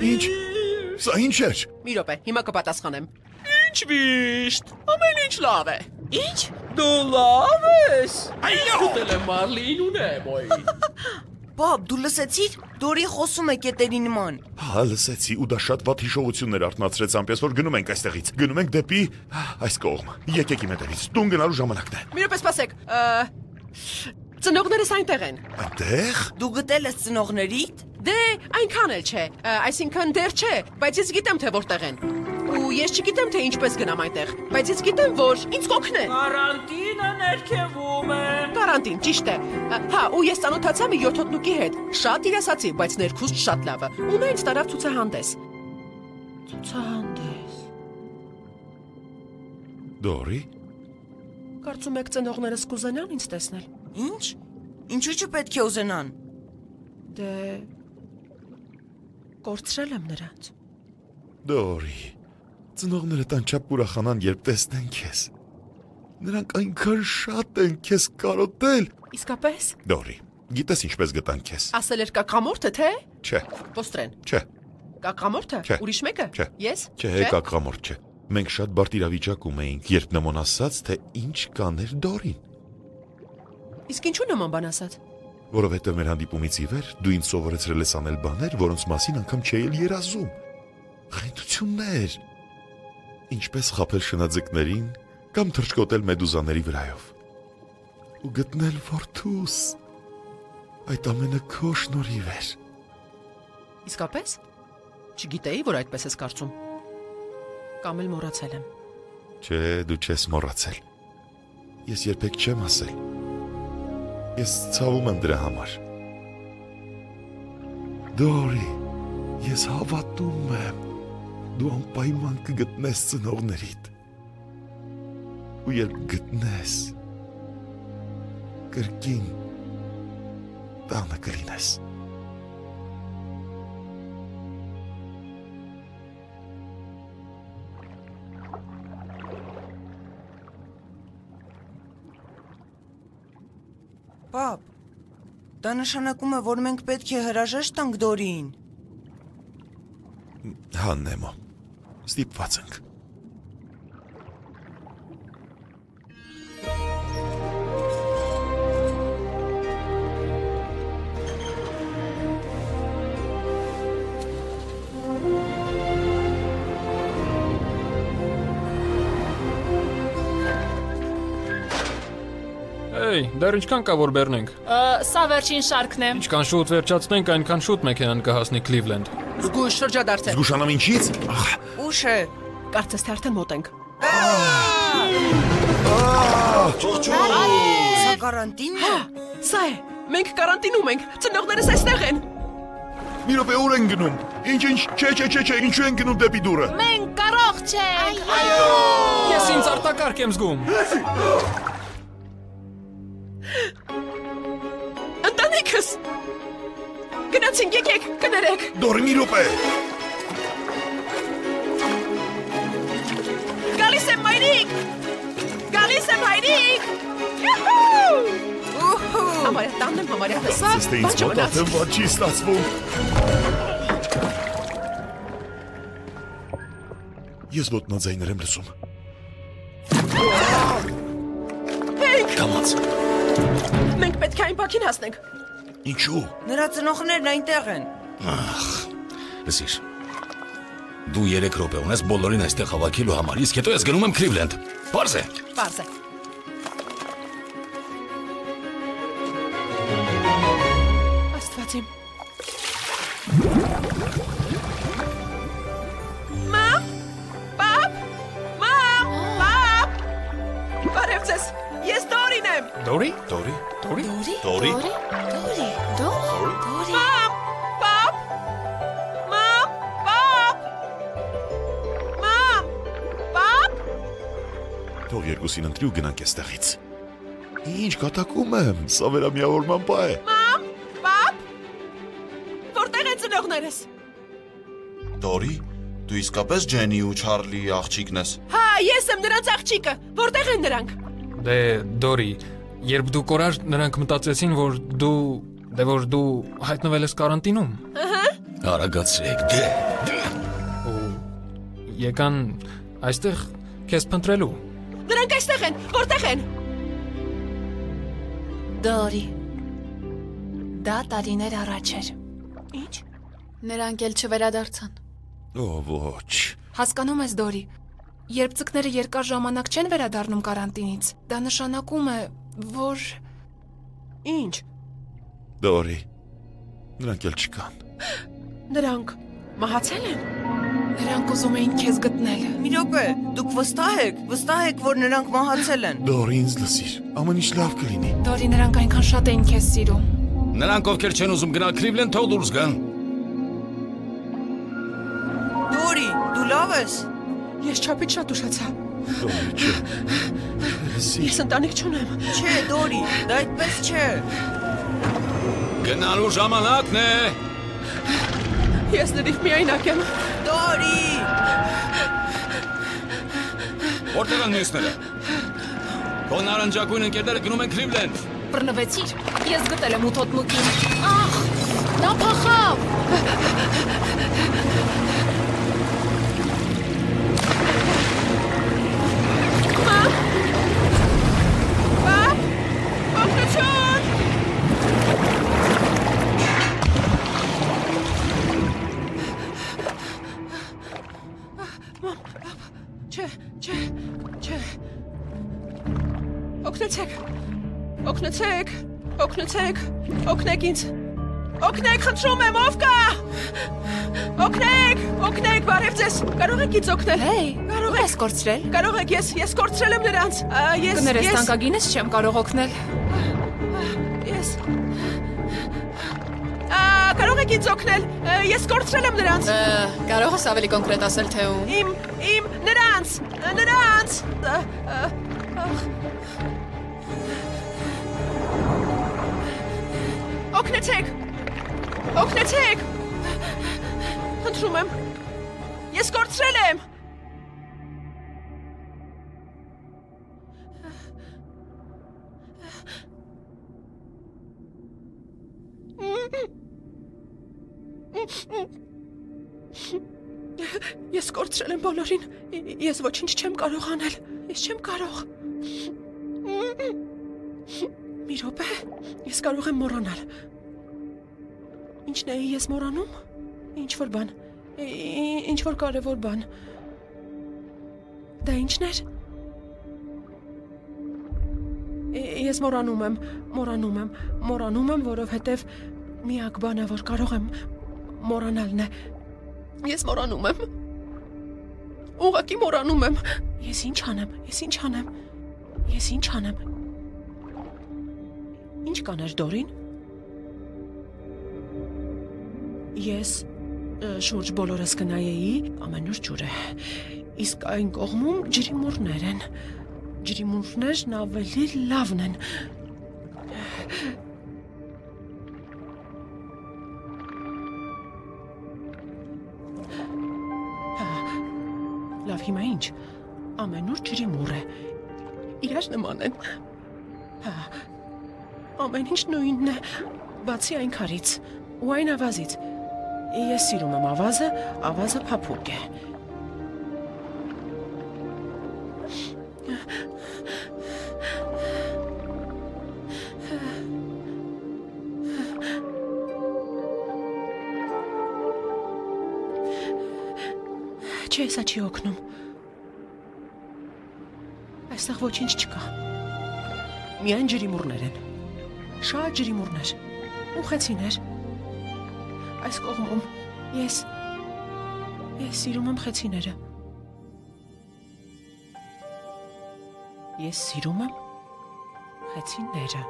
Ինչ։ Սա ինչ էր։ Մի րոպե, հիմա կպատասխանեմ։ Ինչ վիշտ։ Ամեն ինչ լավ է։ Ինչ։ Դու լավ ես։ Այո։ Ուտել եմ մարլին ու նեմոյի։ (laughs) Բաբ, դու լսեցիր։ Դորի խոսում է կետերի նման։ Հա, լսեցի ու դա շատ վատ հիշողություններ արտնացրեց ամպես որ գնում ենք այստեղից։ Գնում ենք դեպի այս կողմ։ Եկեք իմ հետևից։ Տուն գնալու ժամանակն է։ Մի րոպե սպասեք։ Ա, Ծնողներս այնտեղ են։ Այդտեղ։ Դու գտել ես ծնողներիդ։ Դե, այնքան էլ չէ։ Այսինքն դեռ չէ, բայց ես գիտեմ թե որտեղ են։ Ու ես չգիտեմ թե ինչպես գնամ այնտեղ, բայց ես գիտեմ որ ինձ կօգնե։ Կարանտինը ներքևում է։ Կարանտին, ճիշտ է։ Հա, ու ես ծանոթացա մի յոթոտնուկի հետ։ Շատ իրասացի, բայց ներքուստ շատ լավը։ Ու նա ինձ տարավ ցուցահանդես։ Ցուցահանդես։ Դորի։ Կարծում եք ծնողներս կուզենան ինձ տեսնել։ Ինչ։ Ինչու՞ չպետք է ուզենան։ Դե կորցրել եմ նրանց։ Դորի։ Ծնողները տանչապ կուրախանան, երբ տեսնեն քեզ։ Նրանք այնքան շատ են քեզ կարոտել։ Իսկապես։ Դորի, գիտես ինչպես գտան քեզ։ Ասել էր կակամորթը, թե։ Չէ, Ոստրեն։ չէ, Կակամորթը։ Ուրիշ մեկը։ Չէ։ Ես։ չէ, կակամորտ չէ։ Մենք շատ բարդ իրավիճակում էինք, երբ նման ասաց, թե ինչ կաներ Դորին։ Իսկ ինչու նման բան ասաց։ Որովհետև մեր հանդիպումից ի վեր դու ինձ սովորեցրել ես անել բաներ, որոնց մասին անգամ չէի էլ երազում։ Խայտություններ։ Ինչպես խაფել շնաձկներին կամ թռչկոտել մեդուզաների վրայով։ Ու գտնել ворթուս։ Այդ ամենը քո շնորհիվ էր։ Իսկապես։ Չգիտեի, որ այդպես ես կարծում։ Կամ էլ մոռացել եմ։ Չէ, դու չես մոռացել։ Ես երբեք չեմ ասել Ես ցավում եմ դրա համար։ Դորի, ես հավատում եմ։ Դու անպայման կգտնես ծնողներիդ։ Ու երբ գտնես, կրկին տանը կլինես։ նշանակում է, որ մենք պետք է հրաժեշտ տանք Դորիին։ Հա, Նեմո։ Ստիպված ենք։ դեռ ինչքան կա որ բեռնենք։ Սա վերջին շարքն է։ Ինչքան շուտ վերջացնենք, այնքան շուտ մեքենան կհասնի Cleveland։ Զգույշ շրջադարձ է։ Զգուշանամ ինչից։ Ախ, Ուշ է։ Կարծես թե արդեն մոտ ենք։ Սա կարանտինն է։ Սա է։ Մենք կարանտինում ենք։ Ծնողներս այստեղ են։ մի րոպե ուր են գնում։ Ինչ ինչ, չէ, չէ, չէ, չէ, ինչու են գնում դեպի դուրը։ Մենք կարող չենք։ Ես ինձ արտակարգ եմ զգում։ եկեք, կներեք։ Դորի մի րոպե։ Գալիս եմ մայրիկ։ Գալիս եմ մայրիկ։ Յուհու։ Ուհու։ Համարյա տանն եմ, համարյա տեսա։ Ստե ինձ մոտ արդեն ոչ չի ստացվում։ Ես ոտնաձայներ եմ լսում։ Հենք, Կամաց։ մենք պետք է այն բակին հասնենք։ Ինչու։ Նրա ծնողներն այնտեղ են։ Լսիր։ Դու 3 րոպե ունես բոլորին այստեղ հավաքելու համար, իսկ հետո ես գնում եմ Cleveland։ Պարզ է։ Պարզ է։ Աստված իմ։ Մամ, պապ, մամ, պապ։ Բարև ձեզ։ Ես Դորին եմ։ Դորի։ Դորի։ Դորի։ Դորի։ Դորի, Դորի, Դորի։ Մամ, Թող երկուսին ընտրի ու գնանք այստեղից։ Ինչ կատակում եմ, սա վերամիավորման պա է։ Մամ, պապ։ Որտեղ են ծնողներս։ Դորի, դու իսկապես Ջենի ու Չարլի աղջիկն ես։ Հա, ես եմ նրանց աղջիկը։ Որտեղ են նրանք։ Դե Դորի, երբ դու կորար, նրանք մտածեցին, որ դու դե որ դու հայտնվել ես կարանտինում Արագացրեք, դե։ դե։ ու եկան այստեղ քեզ փնտրելու։ Նրանք այստեղ են։ Որտեղ են։ Դորի։ Դա տարիներ առաջ էր։ Ինչ։ Նրանք էլ չվերադարձան։ Օ, ոչ։ Հասկանում ես, Դորի։ Երբ ցկները երկար ժամանակ չեն վերադառնում կարանտինից, դա նշանակում է, որ Ինչ։ Դորի։ Նրանք էլ չկան։ (gasps) Նրանք մահացել են։ Նրանք ուզում էին քեզ գտնել։ Մի րոպե, դուք վստահ եք, վստահ եք, որ նրանք մահացել են։ Դորի ինձ լսիր։ Ամեն ինչ լավ կլինի։ Դորի նրանք այնքան շատ էին քեզ սիրում։ Նրանք ովքեր չեն ուզում գնալ Cleveland, թող դուրս գան։ Դորի, դու լավ ես։ Ես չափից շատ ուշացա։ Դորի, չէ։ Ես ընտանիք չունեմ։ Չէ, Դորի, դա այդպես չէ։ Գնալու ժամանակն է։ Ես լրիվ միայնակ եմ։ Դորի։ Որտեղ են մյուսները։ Քո նարնջակույն ընկերները գնում են Cleveland։ Բռնվեցիր։ Ես գտել եմ ութոտնուկին։ Ախ, նա փախավ։ Չէ, չէ, Օգնեցեք։ Օգնեցեք։ Օգնեցեք։ Օգնեք ինձ։ Օգնեք, խնդրում եմ, ով կա։ Օգնեք, օգնեք, բարև ձեզ։ Կարող եք ինձ օգնել։ Հեյ, կարող ես կորցրել։ Կարող եք, ես ես կորցրել եմ նրանց։ Ա, Ես Կներես ես տանկագինս չեմ կարող օգնել։ Ես կարող եք ինձ օգնել։ Ես կորցրել եմ նրանց։ Կարող ես ավելի կոնկրետ ասել թե ում։ Իմ իմ նրանց, նրանց։ Օգնեցեք։ Օգնեցեք։ Խնդրում եմ։ Ես կորցրել եմ։ Եմ բոլորին։ Ես ոչինչ չեմ կարող անել։ Ես չեմ կարող։ Մի րոպե, ես կարող եմ մոռանալ։ Ինչն է ես մոռանում։ Ինչ որ բան։ Ինչ որ կարևոր բան։ Դա ինչն էր։ Ես մոռանում եմ, մոռանում եմ, մոռանում եմ, որովհետև միակ բանը, որ կարող եմ մոռանալն է։ Ես մոռանում եմ։ Ուղղակի մոռանում եմ։ Ես ինչ անեմ, ես ինչ անեմ։ Ես ինչ անեմ։ Ինչ կաներ Դորին։ Ես շուրջ բոլորս կնայեի, ամենուր ջուր է։ Իսկ այն կողմում ջրիմուրներ են։ Ջրիմուրներն ավելի լավն են։ Լավ, հիմա ինչ։ Ամենուր ջրիմուր է։ Իրար նման են։ Հա։ Ամեն ինչ նույնն է, բացի այն քարից ու այն ավազից։ Ես սիրում եմ ավազը, ավազը փափուկ է։ Չէ, սա չի օգնում։ Այստեղ ոչինչ չկա։ Միայն ջրիմուրներ են։ Շատ ջրիմուրներ։ Ու խեցիներ։ Այս կողմում ես ես սիրում եմ խեցիները։ Ես սիրում եմ խեցիները։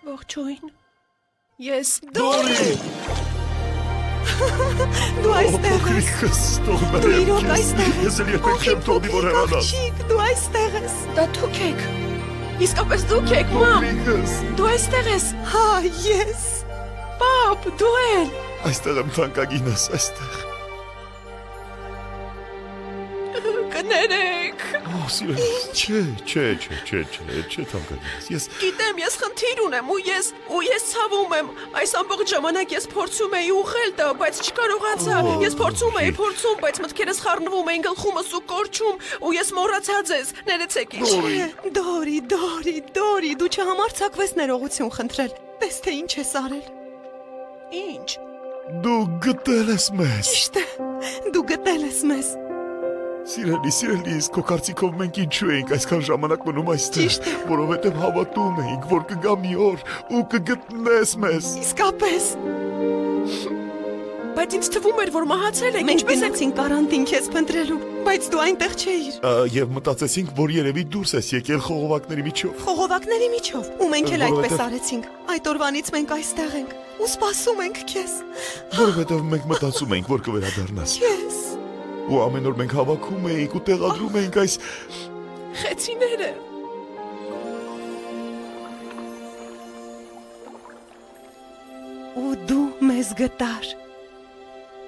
Ողջույն։ Ես Դորի։ (laughs) Դու այստեղ ես։ Քրիկս, թող Դու իրոք այստեղ ես։ Ես էլ երբեք չեմ թողնի որ հեռանաս։ Աղջիկ, դու այստեղ ես։ Դա դուք եք։ Իսկապես դուք եք, մամ։ Դու այստեղ ես։ Հա, ես։ Պապ, դու էլ։ այստեղ եմ թանկագինս, այստեղ։ Սիրելիս, չէ, չէ, չէ, չէ, չէ, չէ, թանկագինս։ Ես Գիտեմ, ես խնդիր ունեմ ու ես ու ես ցավում եմ։ Այս ամբողջ ժամանակ ես փորձում էի ուղղել դա, բայց չկարողացա։ Ես փորձում էի, փորձում, բայց մտքերս խառնվում էին գլխումս ու կորչում ու ես մոռացա ձեզ։ Ներեցեք Դորի։ Դորի, Դորի, Դորի, դու չհամարցակվես ներողություն խնդրել։ Տես թե ինչ ես արել։ Ինչ։ դու գտել ես մեզ։ Ճիշտ է։ Դու գտել ես մեզ։ Սիրելի, սիրելիս, քո կարծիքով մենք ինչու էինք այսքան ժամանակ մնում այստեղ, որովհետև հավատում էինք, որ կգա մի օր ու կգտնես մեզ։ Իսկապես։ Բայց ինձ թվում էր, որ մահացել եք։ Ինչպես գնացինք կարանտին քեզ փնտրելու, բայց դու այնտեղ չէիր։ Եվ մտածեցինք, որ երևի դուրս ես եկել խողովակների միջով։ Խողովակների միջով, ու մենք էլ այդպես արեցինք։ Այդ օրվանից մենք այստեղ ենք ու սպասում ենք քեզ։ Որովհետև մենք մտածում էինք, որ կվերադառնաս։ Քեզ։ Ու ամեն օր մենք հավաքում էինք ու տեղադրում էինք այս խեցիները։ Ու դու մեզ գտար։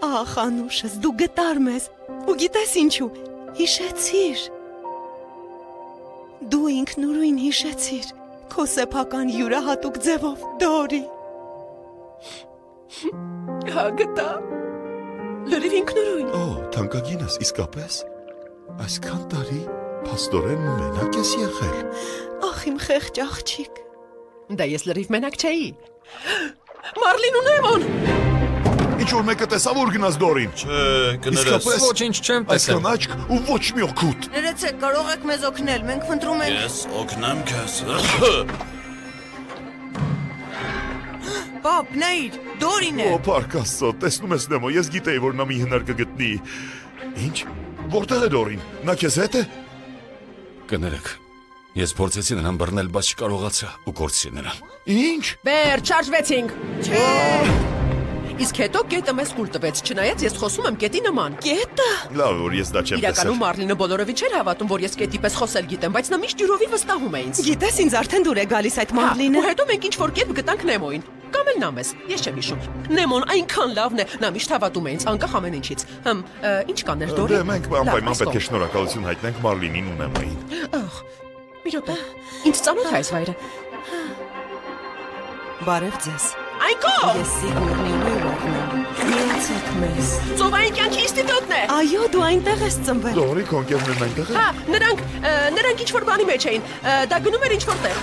Ախ, անուշս, դու գտար մեզ։ Ու գիտես ինչու։ Հիշեցիր։ Դու ինքնուրույն հիշեցիր քո սեփական յուրահատուկ ձևով, Դորի։ Հա գտա։ Լրիվ ինքնուրույն։ Օ, թանկագինս, իսկապես։ Այսքան տարի Պաստորեն մենակ ես եղել։ Ախ իմ խեղճ աղջիկ։ Դա ես լրիվ մենակ չէի։ Մարլին ու Նեմոն։ Ինչ որ մեկը տեսա որ գնաց Դորին։ Չէ, Իսկապես Ոչինչ չեմ տեսել։ Այսքան աչք ու ոչ մի օգուտ։ Ներեցեք, կարող եք մեզ օգնել։ Մենք փնտրում ենք։ Ես օգնեմ քեզ։ (laughs) Պապ, նայր, Դորին է։ Ո փառք Աստծո, տեսնում ես Նեմո, ես գիտեի որ նա մի հնար կգտնի։ Ինչ։ Որտեղ է Դորին։ Նա քեզ հետ է։ Կներեք։ Ես փորձեցի նրան բռնել, բայց չկարողացա ու կորցրի նրան։ Ինչ։ Բեր, չարժվեցինք։ Չէ։ Իսկ հետո կետը մեզ խուլ տվեց, չնայած ես խոսում եմ կետի նման։ Կետը։ Լավ որ ես դա չեմ տեսել։ Իրականում Մարլինը բոլորովին չէր հավատում, որ ես կետի պես խոսել գիտեմ, բայց նա միշտ ջուրովի վստահում է ինձ։ Գիտես, ինձ արդեն դուր է գալիս այդ Մարլինը։ Ու հետո մենք ինչ որ կերպ գտանք Նեմոին։ Կամ էլ նա մեզ, ես չեմ հիշում։ Նեմոն այնքան լավն է, նա միշտ հավատում է ինձ, անկախ ամեն ինչից։ Հմ, ինչ կաներ Դորի։ Դե մենք անպայման պետք է շնորհակալություն հայտնենք Մարլինին ու Նեմային։ Ահ, մի րոպե։ Ինձ ծանոթ է այս վայրը։ Բարև ձեզ։ Այնքո։ Ես Սիգուրնի Ուորն եմ։ Միացեք մեզ։ Ծովային կյանքի ինստիտուտն է։ Այո, դու այնտեղ ես ծնվել։ Դորի կոնկերներն այնտեղ են։ Հա, նրանք նրանք ինչ որ բանի մեջ էին։ Դա գնում էր ինչ որտեղ։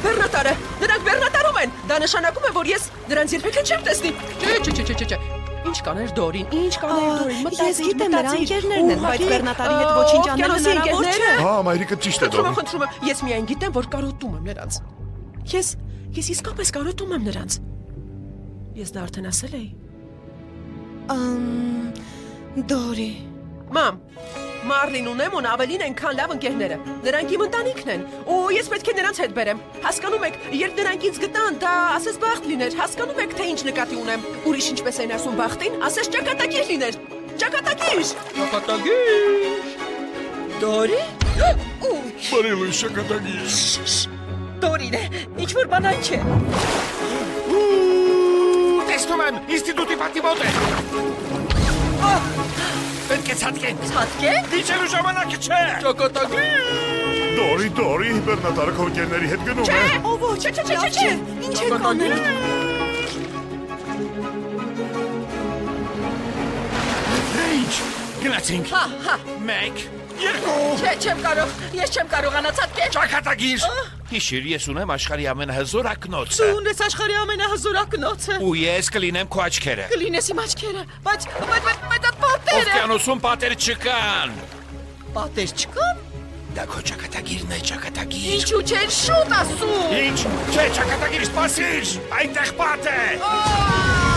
Բեռնատարը, (gasps) նրանք բեռնատարում են։ Դա նշանակում է, որ ես նրանց երբեք չեմ տեսնի։ Չէ, չէ, չէ, չէ, չէ։ Ինչ կաներ Դորին, ինչ կաներ Դորին, մտածիր, ես գիտեմ, նրա ընկերներն են, բայց բեռնատարի հետ ոչինչ անել օվկիանոսի հնարավոր չէ։ Հա, մայրիկը ճիշտ է Խնդրում եմ, Դորի։ խնդրում եմ, ես միայն գիտեմ, որ կարոտում եմ նրանց։ Ես ես իսկապես կարոտում եմ նրանց։ Ես դա արդեն ասել էի։ Ամ Դորի։ Մամ, Մարլին ու Նեմոն ավելին են, քան լավ ընկերները։ Նրանք իմ ընտանիքն են։ Ու ես պետք է նրանց հետ բերեմ։ Հասկանում եք, երբ նրանք ինձ գտան, դա ասես բախտ լիներ։ Հասկանում եք, թե ինչ նկատի ունեմ։ Ուրիշ ինչպես են ասում բախտին, ասես ճակատագիր լիներ։ Ճակատագիր։ Ճակատագիր։ Դորի։ (gasps) Բարի լույս շակատագիր։ Դորին է։ Ինչ որ բան չէ։ Տեսնում եմ, ինստիտուտի պատի մոտ է։ Պետք է ցածկենք։ Ցածկենք։ Իջելու ժամանակը չէ։ Ճակատագիր։ Դորի, Դորի, բեռնատարը կոնկերների հետ գնում է։ Ո ոչ, չէ, չէ, չէ, չէ։ Ինչ եք անել։ Ինչ։ Գնացինք։ Հա, հա։ 1 2 Չէ, չեմ կարող։ Ես չեմ կարողանա ցածկել։ Ճակատագիր։ Հիշիր, ես ունեմ աշխարհի ամենահզոր ակնոցը։ Դու ունես աշխարհի ամենահզոր ակնոցը։ Ու ես կլինեմ քո աչքերը։ Կլինես իմ աչքերը, բայց բայց բայց այդ պատերը։ Օվկիանոսում պատեր չկան։ Պատեր չկան։ Դա քո ճակատագիրն է, ճակատագիր։ Ինչու չեն շուտ ասում։ Ինչ։ Չէ, ճակատագիր, սպասիր։ Այնտեղ պատ է։ Մամ,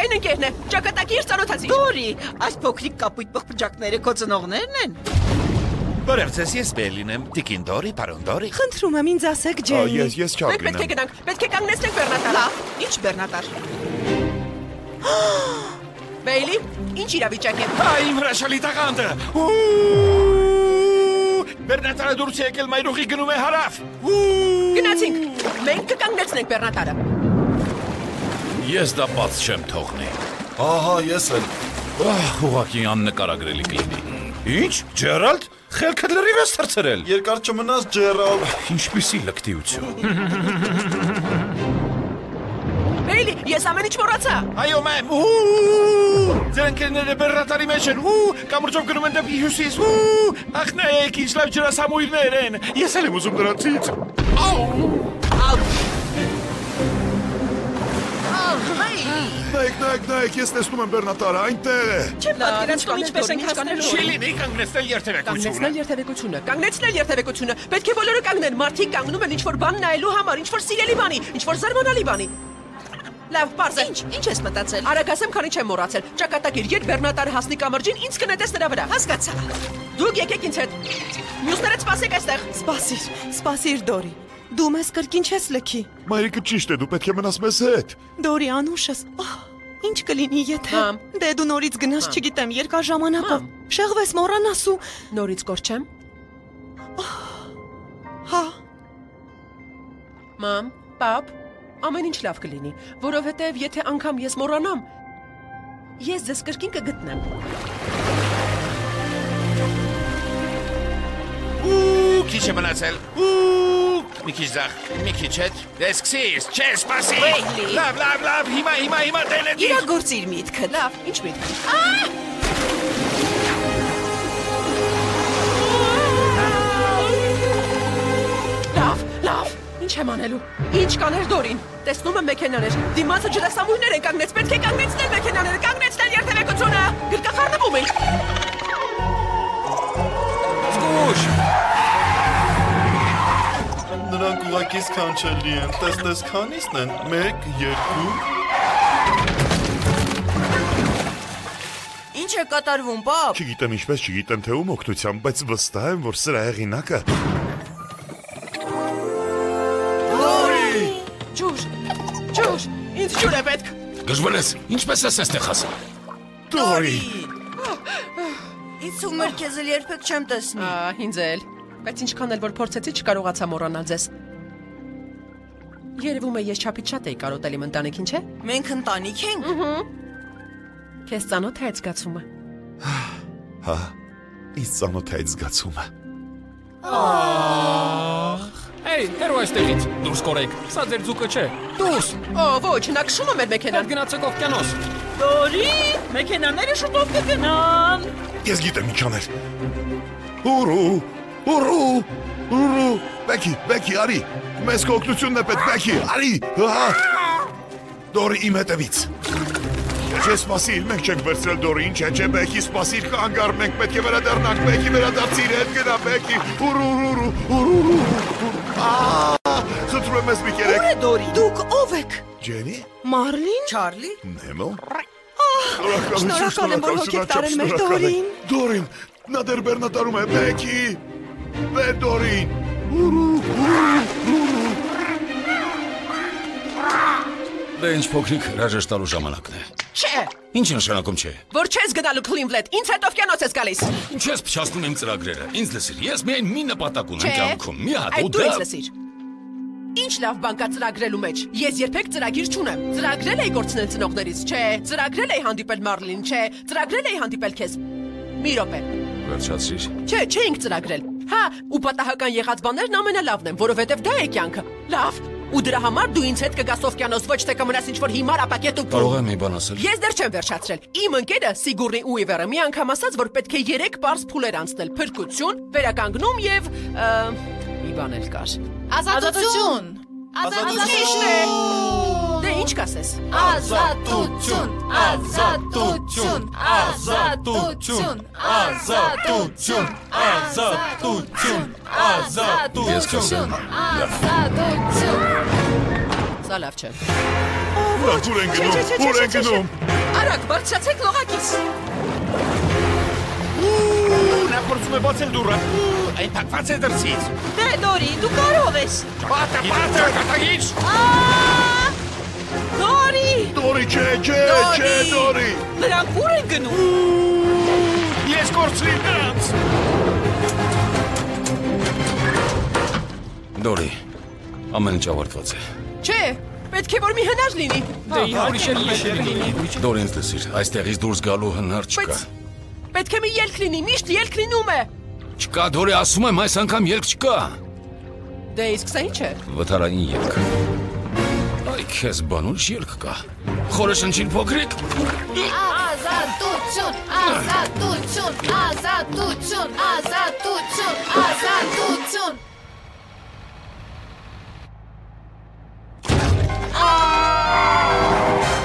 խողովակային ընկերն է։ Ճակատագիր ծանոթացի։ Դորի, այս փոքրիկ կապույտ պղպջակները քո ծնողներն են։ Բարև ձեզ, ես Բելին եմ, Տիկին Դորի, Պարոն Դորի։ Խնդրում եմ ինձ ասեք Ա, Ջեյնի։ Ես ես Մենք պետք է գնանք, պետք է կանգնեցնենք բեռնատարը։ Լավ, ինչ բեռնատար։ Բեյլի, ինչ իրավիճակ է։ Այ իմ հրաշալի տաղանդը։ Բեռնատարը դուրս է եկել մայրուղի գնում է հարավ։ Գնացինք։ Մենք կկանգնեցնենք բեռնատարը։ Ես դա բաց չեմ թողնի։ Ահա, ես էլ։ Ահ, ուղղակի աննկարագրելի կլինի։ Ինչ, Ջերալդ, խելքդ լրիվ ես թրցրել։ Երկար չմնաց Ջերալ։ Ինչպիսի լկտիություն։ Բեյլի, ես ամեն ինչ մոռացա։ Այո, մեմ։ Ձեր ընկերները բեռնատարի մեջ են։ Ու կամրջով գնում են դեպի հյուսիս։ Ու ախ նայեք, ինչ լավ ջրասամույրներ են։ Ես էլ եմ ուզում դրանցից։ Նայեք, նայեք, նայեք, ես տեսնում եմ բեռնատարը, այնտեղ է։ Չեմ պատկերացնում ինչպես ենք հասնել։ Չի լինի կանգնեցնել երթևեկությունը։ Կանգնեցնել երթևեկությունը, կանգնեցնել երթևեկությունը։ Պետք է բոլորը կանգնեն։ Մարդիկ կանգնում են ինչ-որ բան նայելու համար, ինչ-որ սիրելի բանի, ինչ-որ զարմանալի բանի։ Լավ, բարձ է։ Ինչ, ինչ ես մտածել։ Արագ ասեմ, քանի չեմ մոռացել։ Ճակատագիր, երբ Բեռնատարը հասնի կամրջին, ինձ կնետես նրա վրա։ Հասկացա։ Դուք եկեք ինձ հետ։ Մյուսները սպասեք այստեղ։ Սպասիր, սպասիր Դորի։ Դու մեզ կրկին չես լքի։ Մայրիկը ճիշտ է, դու պետք է մնաս մեզ հետ։ Դորի անուշս։ ահ, Ինչ կլինի եթե։ Դե դու նորից գնաս, չգիտեմ, երկար ժամանակով։ Շեղվես մոռանաս ու Նորից կորչեմ։ հա, Մամ, պապ, ամեն ինչ լավ կլինի, որովհետև եթե անգամ ես մոռանամ, ես ձեզ կրկին կգտնեմ։ Ու քիչ է մնացել։ Ու Մի քիչ ձախ, մի քիչ հետ։ Դե սկսիր, չէ, սպասի։ Լավ, լավ, լավ, հիմա, հիմա, հիմա դելեդի։ Իրագործիր միտքը։ Լավ, ինչ միտք։ Լավ, լավ։ Ինչ եմ անելու։ Ինչ կաներ Դորին։ Տեսնում եմ մեքենաներ։ Դիմացը ջրասամույրներ են կանգնեց։ Պետք է կանգնեցնել մեքենաները, կանգնեցնել երթևեկությունը։ Գրկախառնվում ենք։ Զգուշ։ Նրանք ուղակի սքանչելի են։ Տեսնես քանիսն են։ 1 2 Ինչ է կատարվում, պապ։ Չգիտեմ ինչպես, չգիտեմ թե ում օգնությամբ, բայց վստահ եմ, որ սրա հեղինակը Ջուր։ Ջուր։ Ինձ ջուր է պետք։ Գժվել ես, ինչպես ես այստեղ հասա։ Դորի։ Ինձ ումր քեզ երբեք չեմ տեսնի։ Ահա, ինձ էլ։ Բայց ինչքան էլ որ փորձեցի, չկարողացա մոռանալ ձեզ։ Երևում է ես չափից շատ էի կարոտել իմ ընտանիքին, չէ՞։ Մենք ընտանիք ենք։ Քեզ ծանոթ է այդ զգացումը։ Հա, ինձ ծանոթ է այդ զգացումը։ Հեյ, հերո այստեղից։ Դուրս կորեք։ Սա ձեր ձուկը չէ։ Դուրս։ Օ, ոչ, նա քշում է մեր մեքենան։ գնացեք օվկիանոս։ Դորի, մեքենաները շուտով կգնան։ Ես գիտեմ ինչ անել։ Ուրու, ուրու, ուրու, Բեկի, Բեկի, արի։ Մեզ քո օգնությունն է պետք, Բեկի, արի։ Հա։ Դորի իմ հետևից։ Չէ, սպասիր, մենք չենք վերցրել Դորին, չէ, չէ, Բեկի, սպասիր, կանգար, մենք պետք է վերադառնանք, Բեկի, վերադարձիր, հետ գնա, Բեկի։ Ուրու, ուրու, ուրու, ուրու։ Ահա, խնդրում եմ ես մի կերեք։ Ո՞ւր է Դորի։ Դուք ով եք։ Ջենի, Մարլին։ Չարլի։ Նեմո։ Շնորհակալ եմ, որ հոգ եք տարել մեր Դորին։ Դորին, նա դեռ բեռնատարում է, Բեկի։ Բեր Դորին։ Ուրու, ուրու, ուրու։ Դե ինչ փոքրիկ հրաժեշտալու ժամանակն է։ Չէ, Ինչ նշանակում չէ։ որ չես գնալու Cleveland, ինձ հետ օվկիանոս ես գալիս։ Ինչ ես փչացնում իմ ծրագրերը։ Ինձ լսիր, ես միայն մի նպատակ ունեմ կյանքում։ Մի հատ Այդ ու դու դա ինձ լսիր։ Ինչ լավ բան կա ծրագրելու մեջ։ Ես երբեք ծրագիր չունեմ։ Ծրագրել էի գործնել ծնողներից, չէ։ Ծրագրել էի հանդիպել Մարլին, չէ։ Ծրագրել էի հանդիպել քեզ։ Մի րոպե։ Վերջացրիր։ Չէ, չէինք ծրագրել։ Հա, ու պատահական եղած բաներն ամենալավն են, որովհետև դա է կյանքը։ Լավ։ Ու դրա համար դու ինձ հետ կգաս օվկիանոս, ոչ թե կմնաս ինչ-որ հիմար ապակետ ու Կարող եմ մի բան ասել։ Ես դեռ չեմ վերջացրել։ Իմ ընկերը Սիգուրնի Ուիվերը մի անգամ ասաց, որ պետք է 3 པարս փուլեր անցնել՝ փրկություն, վերականգնում եւ մի բան էլ կար։ Ազատություն։ Ազատություն։ Դե ինչ կասես։ Ազատություն, ազատություն, ազատություն, ազատություն, ազատություն, կասեմ։ ազատություն։ Սա լավ չէ։ Ուր են գնում, ուր են գնում։ Արագ բարձրացեք լողակից։ Նա փորձում է բացել դուռը։ Այն փակված է դրսից։ Դե Դորի, դու կարող ես։ Բացը, բացը, կատագիչ։ Դորի, Դորի, չէ, չէ, չէ, Դորի։ նրանք ուր են գնում։ Ես կորցրի նրանց։ Դորի, ամեն ինչ ավարտված է։ Չէ, պետք է որ մի հնար լինի։ Դե իհարկե լինի։ Դորի ինձ լսիր, այստեղից դուրս գալու հնար չկա։ պետք է մի ելք լինի, միշտ ելք լինում է։ Չկա, Դորի, ասում եմ, այս անգամ ելք չկա։ Դե իսկ սա ինչ է։ Վթարային ելք։ Այ քեզ բան ուրիշ ելք կա։ Խորշնչին փոքրիկ։ Ազատություն, ազատություն, ազատություն, ազատություն, ազատություն։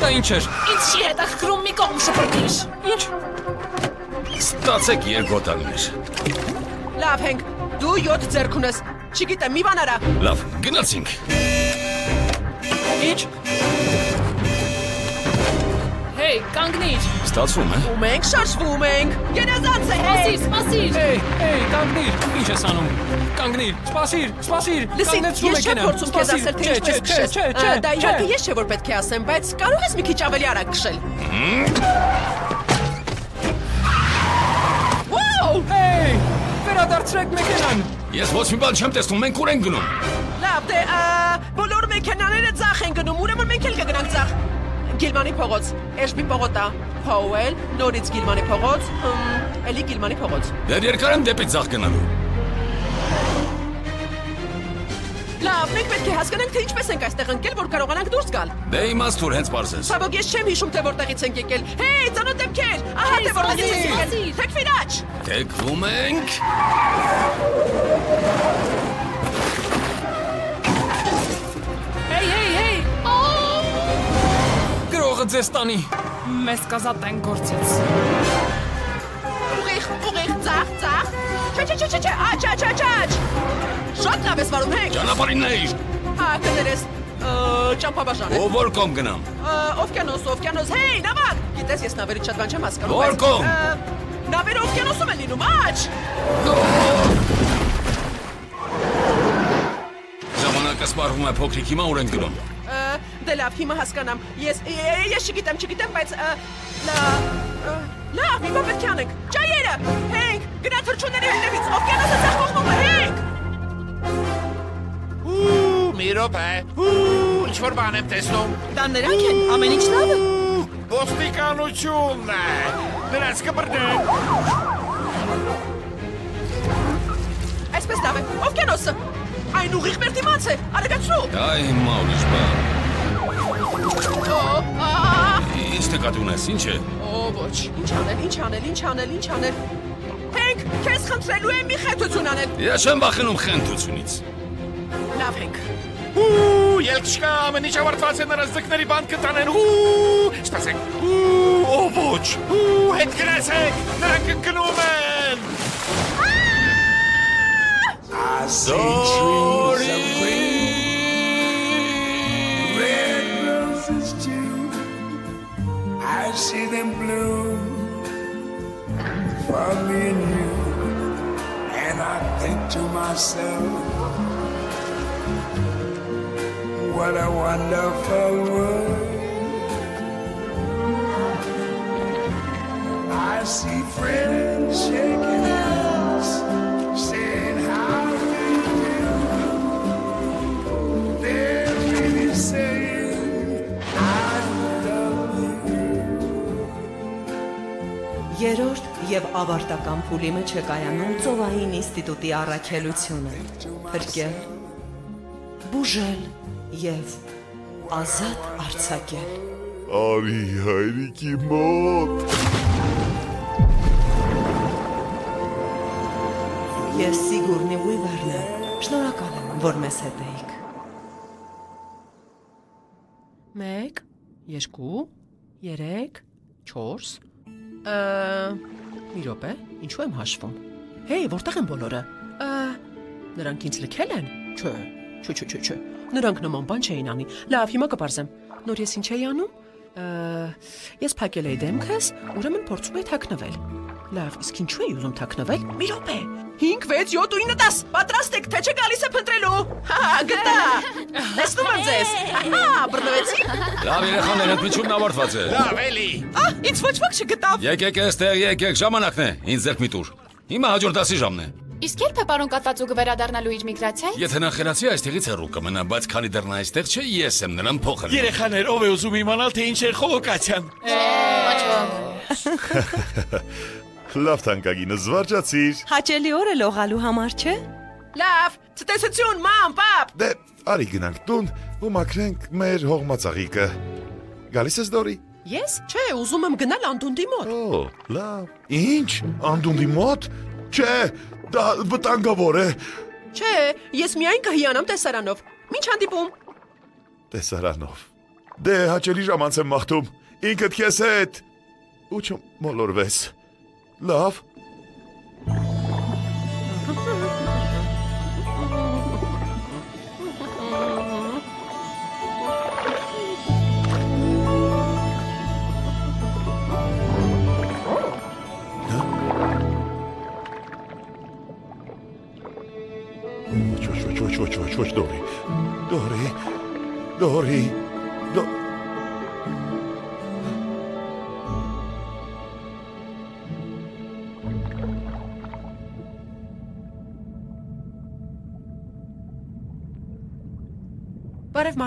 Դա ինչ էր։ Ինչ չի հետաքրում մի կողմ շփրտիշ։ Ինչ։ Ստացեք երկոտաններ։ Լավ հենք, դու 7 ձեռք ունես։ Չգիտեմ, մի բան արա։ Լավ, գնացինք։ Ինչ։ Հեյ, կանգնիր։ Ստացվում է։ Ու մենք շարժվում ենք։ Գերազանց ենք։ Սպասիր, սպասիր։ Հեյ, հեյ, կանգնիր։ Ինչ ես անում։ Կանգնիր։ Սպասիր, սպասիր։ Կանգնեցրու ես չեմ մեքենան, փորձում քեզ ասել թե չէ, ինչպես չէ, քշես։ չէ, չէ, Ա, Դա իհարկե չէ։ ես չէ որ պետք է ասեմ, բայց կարող ես մի քիչ ավելի արագ քշել։ Վաու! Հեյ, վերադարձրեք մեքենան։ Ես ոչ մի բան չեմ տեսնում, մենք ուր ենք գնում։ Լավ, դե բոլոր մեքենաները ցախ են գնում, ուրեմն մենք էլ կգնանք ցախ։ Գիլմանի փողոց, Էշբի պողոտա, Փաուել, նորից Գիլմանի փողոց, էլի Գիլմանի փողոց։ Դեռ երկար եմ դեպի ցախ գնալու։ Լավ, մենք պետք է հասկանանք, թե ինչպես ենք այստեղ ընկել, որ կարողանանք դուրս գալ։ Դե իմաստուր հենց բարձես։ Ցավոք ես չեմ հիշում, թե որտեղից ենք եկել։ Հեյ, ծանոթ դեմքեր։ Ահա թե որտեղից ենք եկել։ Թեքվիր աչ։ Թեքվում ենք։ Հեյ, հեյ, հեյ։ Գրողը ձեզ տանի։ Մեզ կազատեն գործից։ Ուղիղ, ուղիղ, ծախ, ծախ։ չէ, չէ, չէ, չէ, աչ, աչ, աչ, աչ։ Շատ լավ ես վարում, հեյ։ Ճանապարհին նայիր։ Հա, կներես։ Ճամփաբաժան է։ Ո որ կողմ գնամ։ Օվկիանոս, օվկիանոս, հեյ, նավակ։ Գիտես, ես նավերից շատ բան չեմ հասկանում։ Որ կողմ։ Նավերը օվկիանոսում են լինում, աչ։ Ժամանակը սպառվում է փոքրիկ հիմա ուր ենք գնում։ Դե լավ, հիմա հասկանամ։ Ես ես չգիտեմ, չգիտեմ, բայց ը, լավ, հիմա պետք է անենք։ Ճայերը, հենք, գնա թրջունների հետևից, օվկիանոսը ցախ կողմում է, հենք։ Ու մի րոպե։ Ու ինչ որ բան եմ տեսնում։ Դա նրանք են, ամեն ինչ լավ է։ Ոստիկանությունն է։ Նրանց կբռնեն։ Այսպես լավ է, օվկիանոսը։ Այն ուղիղ մեր դիմաց է, արագացրու։ Դա հիմա ուրիշ բան։ Ինչ նկատի ունես, ինչ է։ Օ, ոչ, ինչ անել, ինչ անել, ինչ անել, ինչ անել։ Հենք, քեզ խնդրելու եմ մի խեցություն անել։ Ես չեմ վախենում խնդությունից։ Լավ հենք։ Ու ելք չկա, ամեն ինչ ավարտված է նրանց ձկների բան կտանեն։ Ու սպասեք։ Ու ո ոչ։ Ու հետ գրեցեք։ Նրանք ընկնում են։ I see trees of green, red roses too. I see them bloom for me and you. I think to myself, what a wonderful world. I see friends shaking եւ ավարտական փուլի մեջ է կայանում ծովային ինստիտուտի առաքելությունը։ Փրկել, բուժել եւ ազատ արձակել։ Արի հայրիկի մոտ։ Ես Սիգուրնի Ուիվերն եմ։ Շնորհակալ եմ, որ մեզ հետ էիք։ 1 2 3 4 Ա մի րոպե, ինչու եմ հաշվում։ Հեյ, որտեղ են բոլորը։ Ա նրանք ինձ լքել են։ Չէ, չէ, չէ, չէ, չէ։ Նրանք նման բան չէին անի։ Լավ, հիմա կբարձեմ։ Նոր ես ինչ էի անում։ Ա ես փակել էի դեմքս, ուրեմն փորձում էի թաքնվել։ Լավ, իսկ ինչու էի ուզում թաքնվել։ Մի րոպե։ 5 6 7 9 10 պատրաստ եք թե չէ գալիս է փնտրելու։ Հա, գտա։ Տեսնում եմ ձեզ։ Հա, բռնվեցի։ Լավ երեխաներ, ընդմիջումն ավարտված է։ Լավ, էլի։ Ահ, ինձ ոչ ոք չգտավ։ Եկեք այստեղ, եկեք, ժամանակն է։ Ինձ ձեռք մի տուր։ Հիմա հաջորդ դասի ժամն է։ Իսկ երբ է պարոն կատվածու կվերադառնալու իր միգրացիայից։ Եթե նա խելացի այստեղից հեռու կմնա, բայց քանի դեռ նա այստեղ չէ, ես եմ նրան փոխել։ Երեխաներ, ով է ուզում իմանալ թե ինչ էր խողոկացիան։ Ոչ ոք։ (laughs) Լավ թանկագինը զվարճացիր։ Հաճելի օր է լողալու համար, չէ։ Լավ, ցտեսություն, մամ, պապ։ Դե, արի գնանք տուն ու մաքրենք մեր հողմածաղիկը։ Գալիս ես Դորի։ Ես, չէ, ուզում եմ գնալ անդունդի մոտ։ Օ, լավ։ Ինչ, անդունդի մոտ։ Չէ, դա վտանգավոր է։ Չէ, ես միայն կհիանամ տեսարանով։ Ինչ հանդիպում։ Տեսարանով։ Դե հաճելի ժամանց եմ մաղթում։ Ինքդ քեզ հետ։ Ու չմոլորվես։ Լավ։ Ոչ, ոչ, ոչ, ոչ, ոչ, ոչ,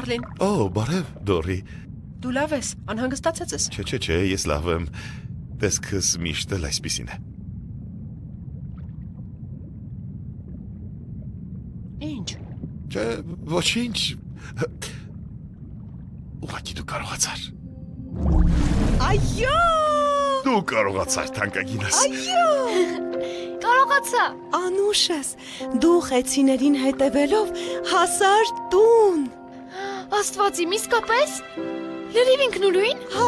Մարլին։ Օ, բարև, Դորի։ Դու լավ ես, անհանգստացած ես։ Չէ, չէ, չէ, ես լավ եմ։ Տեսքս միշտ էլ այսպեսին է։ Ինչ։ Չէ, ոչինչ։ Ուղղակի դու կարողացար։ Այո! Դու կարողացար, թանկագինս։ Այո! (laughs) Կարողացա։ Անուշս, դու խեցիներին հետևելով հասար տուն։ Աստվածիմ, իսկապես։ Լրիվ ինքնուրույն։ Հա,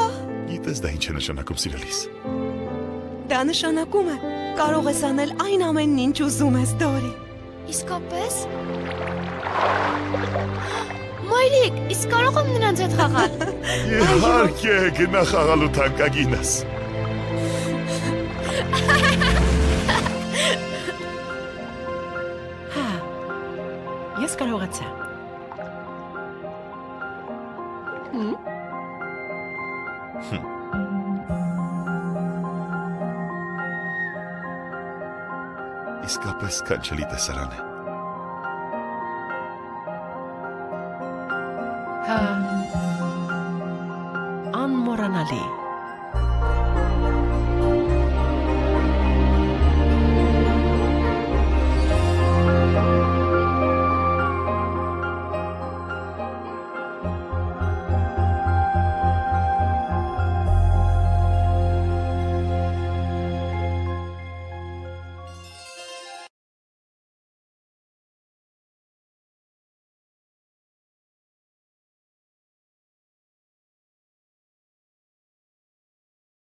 Գիտես դա ինչ է նշանակում, սիրելիս։ դա նշանակում է կարող ես անել այն ամենն ինչ ուզում ես, Դորի։ Իսկապես։ Մայրիկ, իսկ կարող եմ նրանց հետ խաղալ։ Իհարկե, գնա խաղալու թանկագինս։ Հա։ Ես կարողացա։ Հմ։ Իսկապես կանչելի տեսարան է։ Հա։ Անմոռանալի։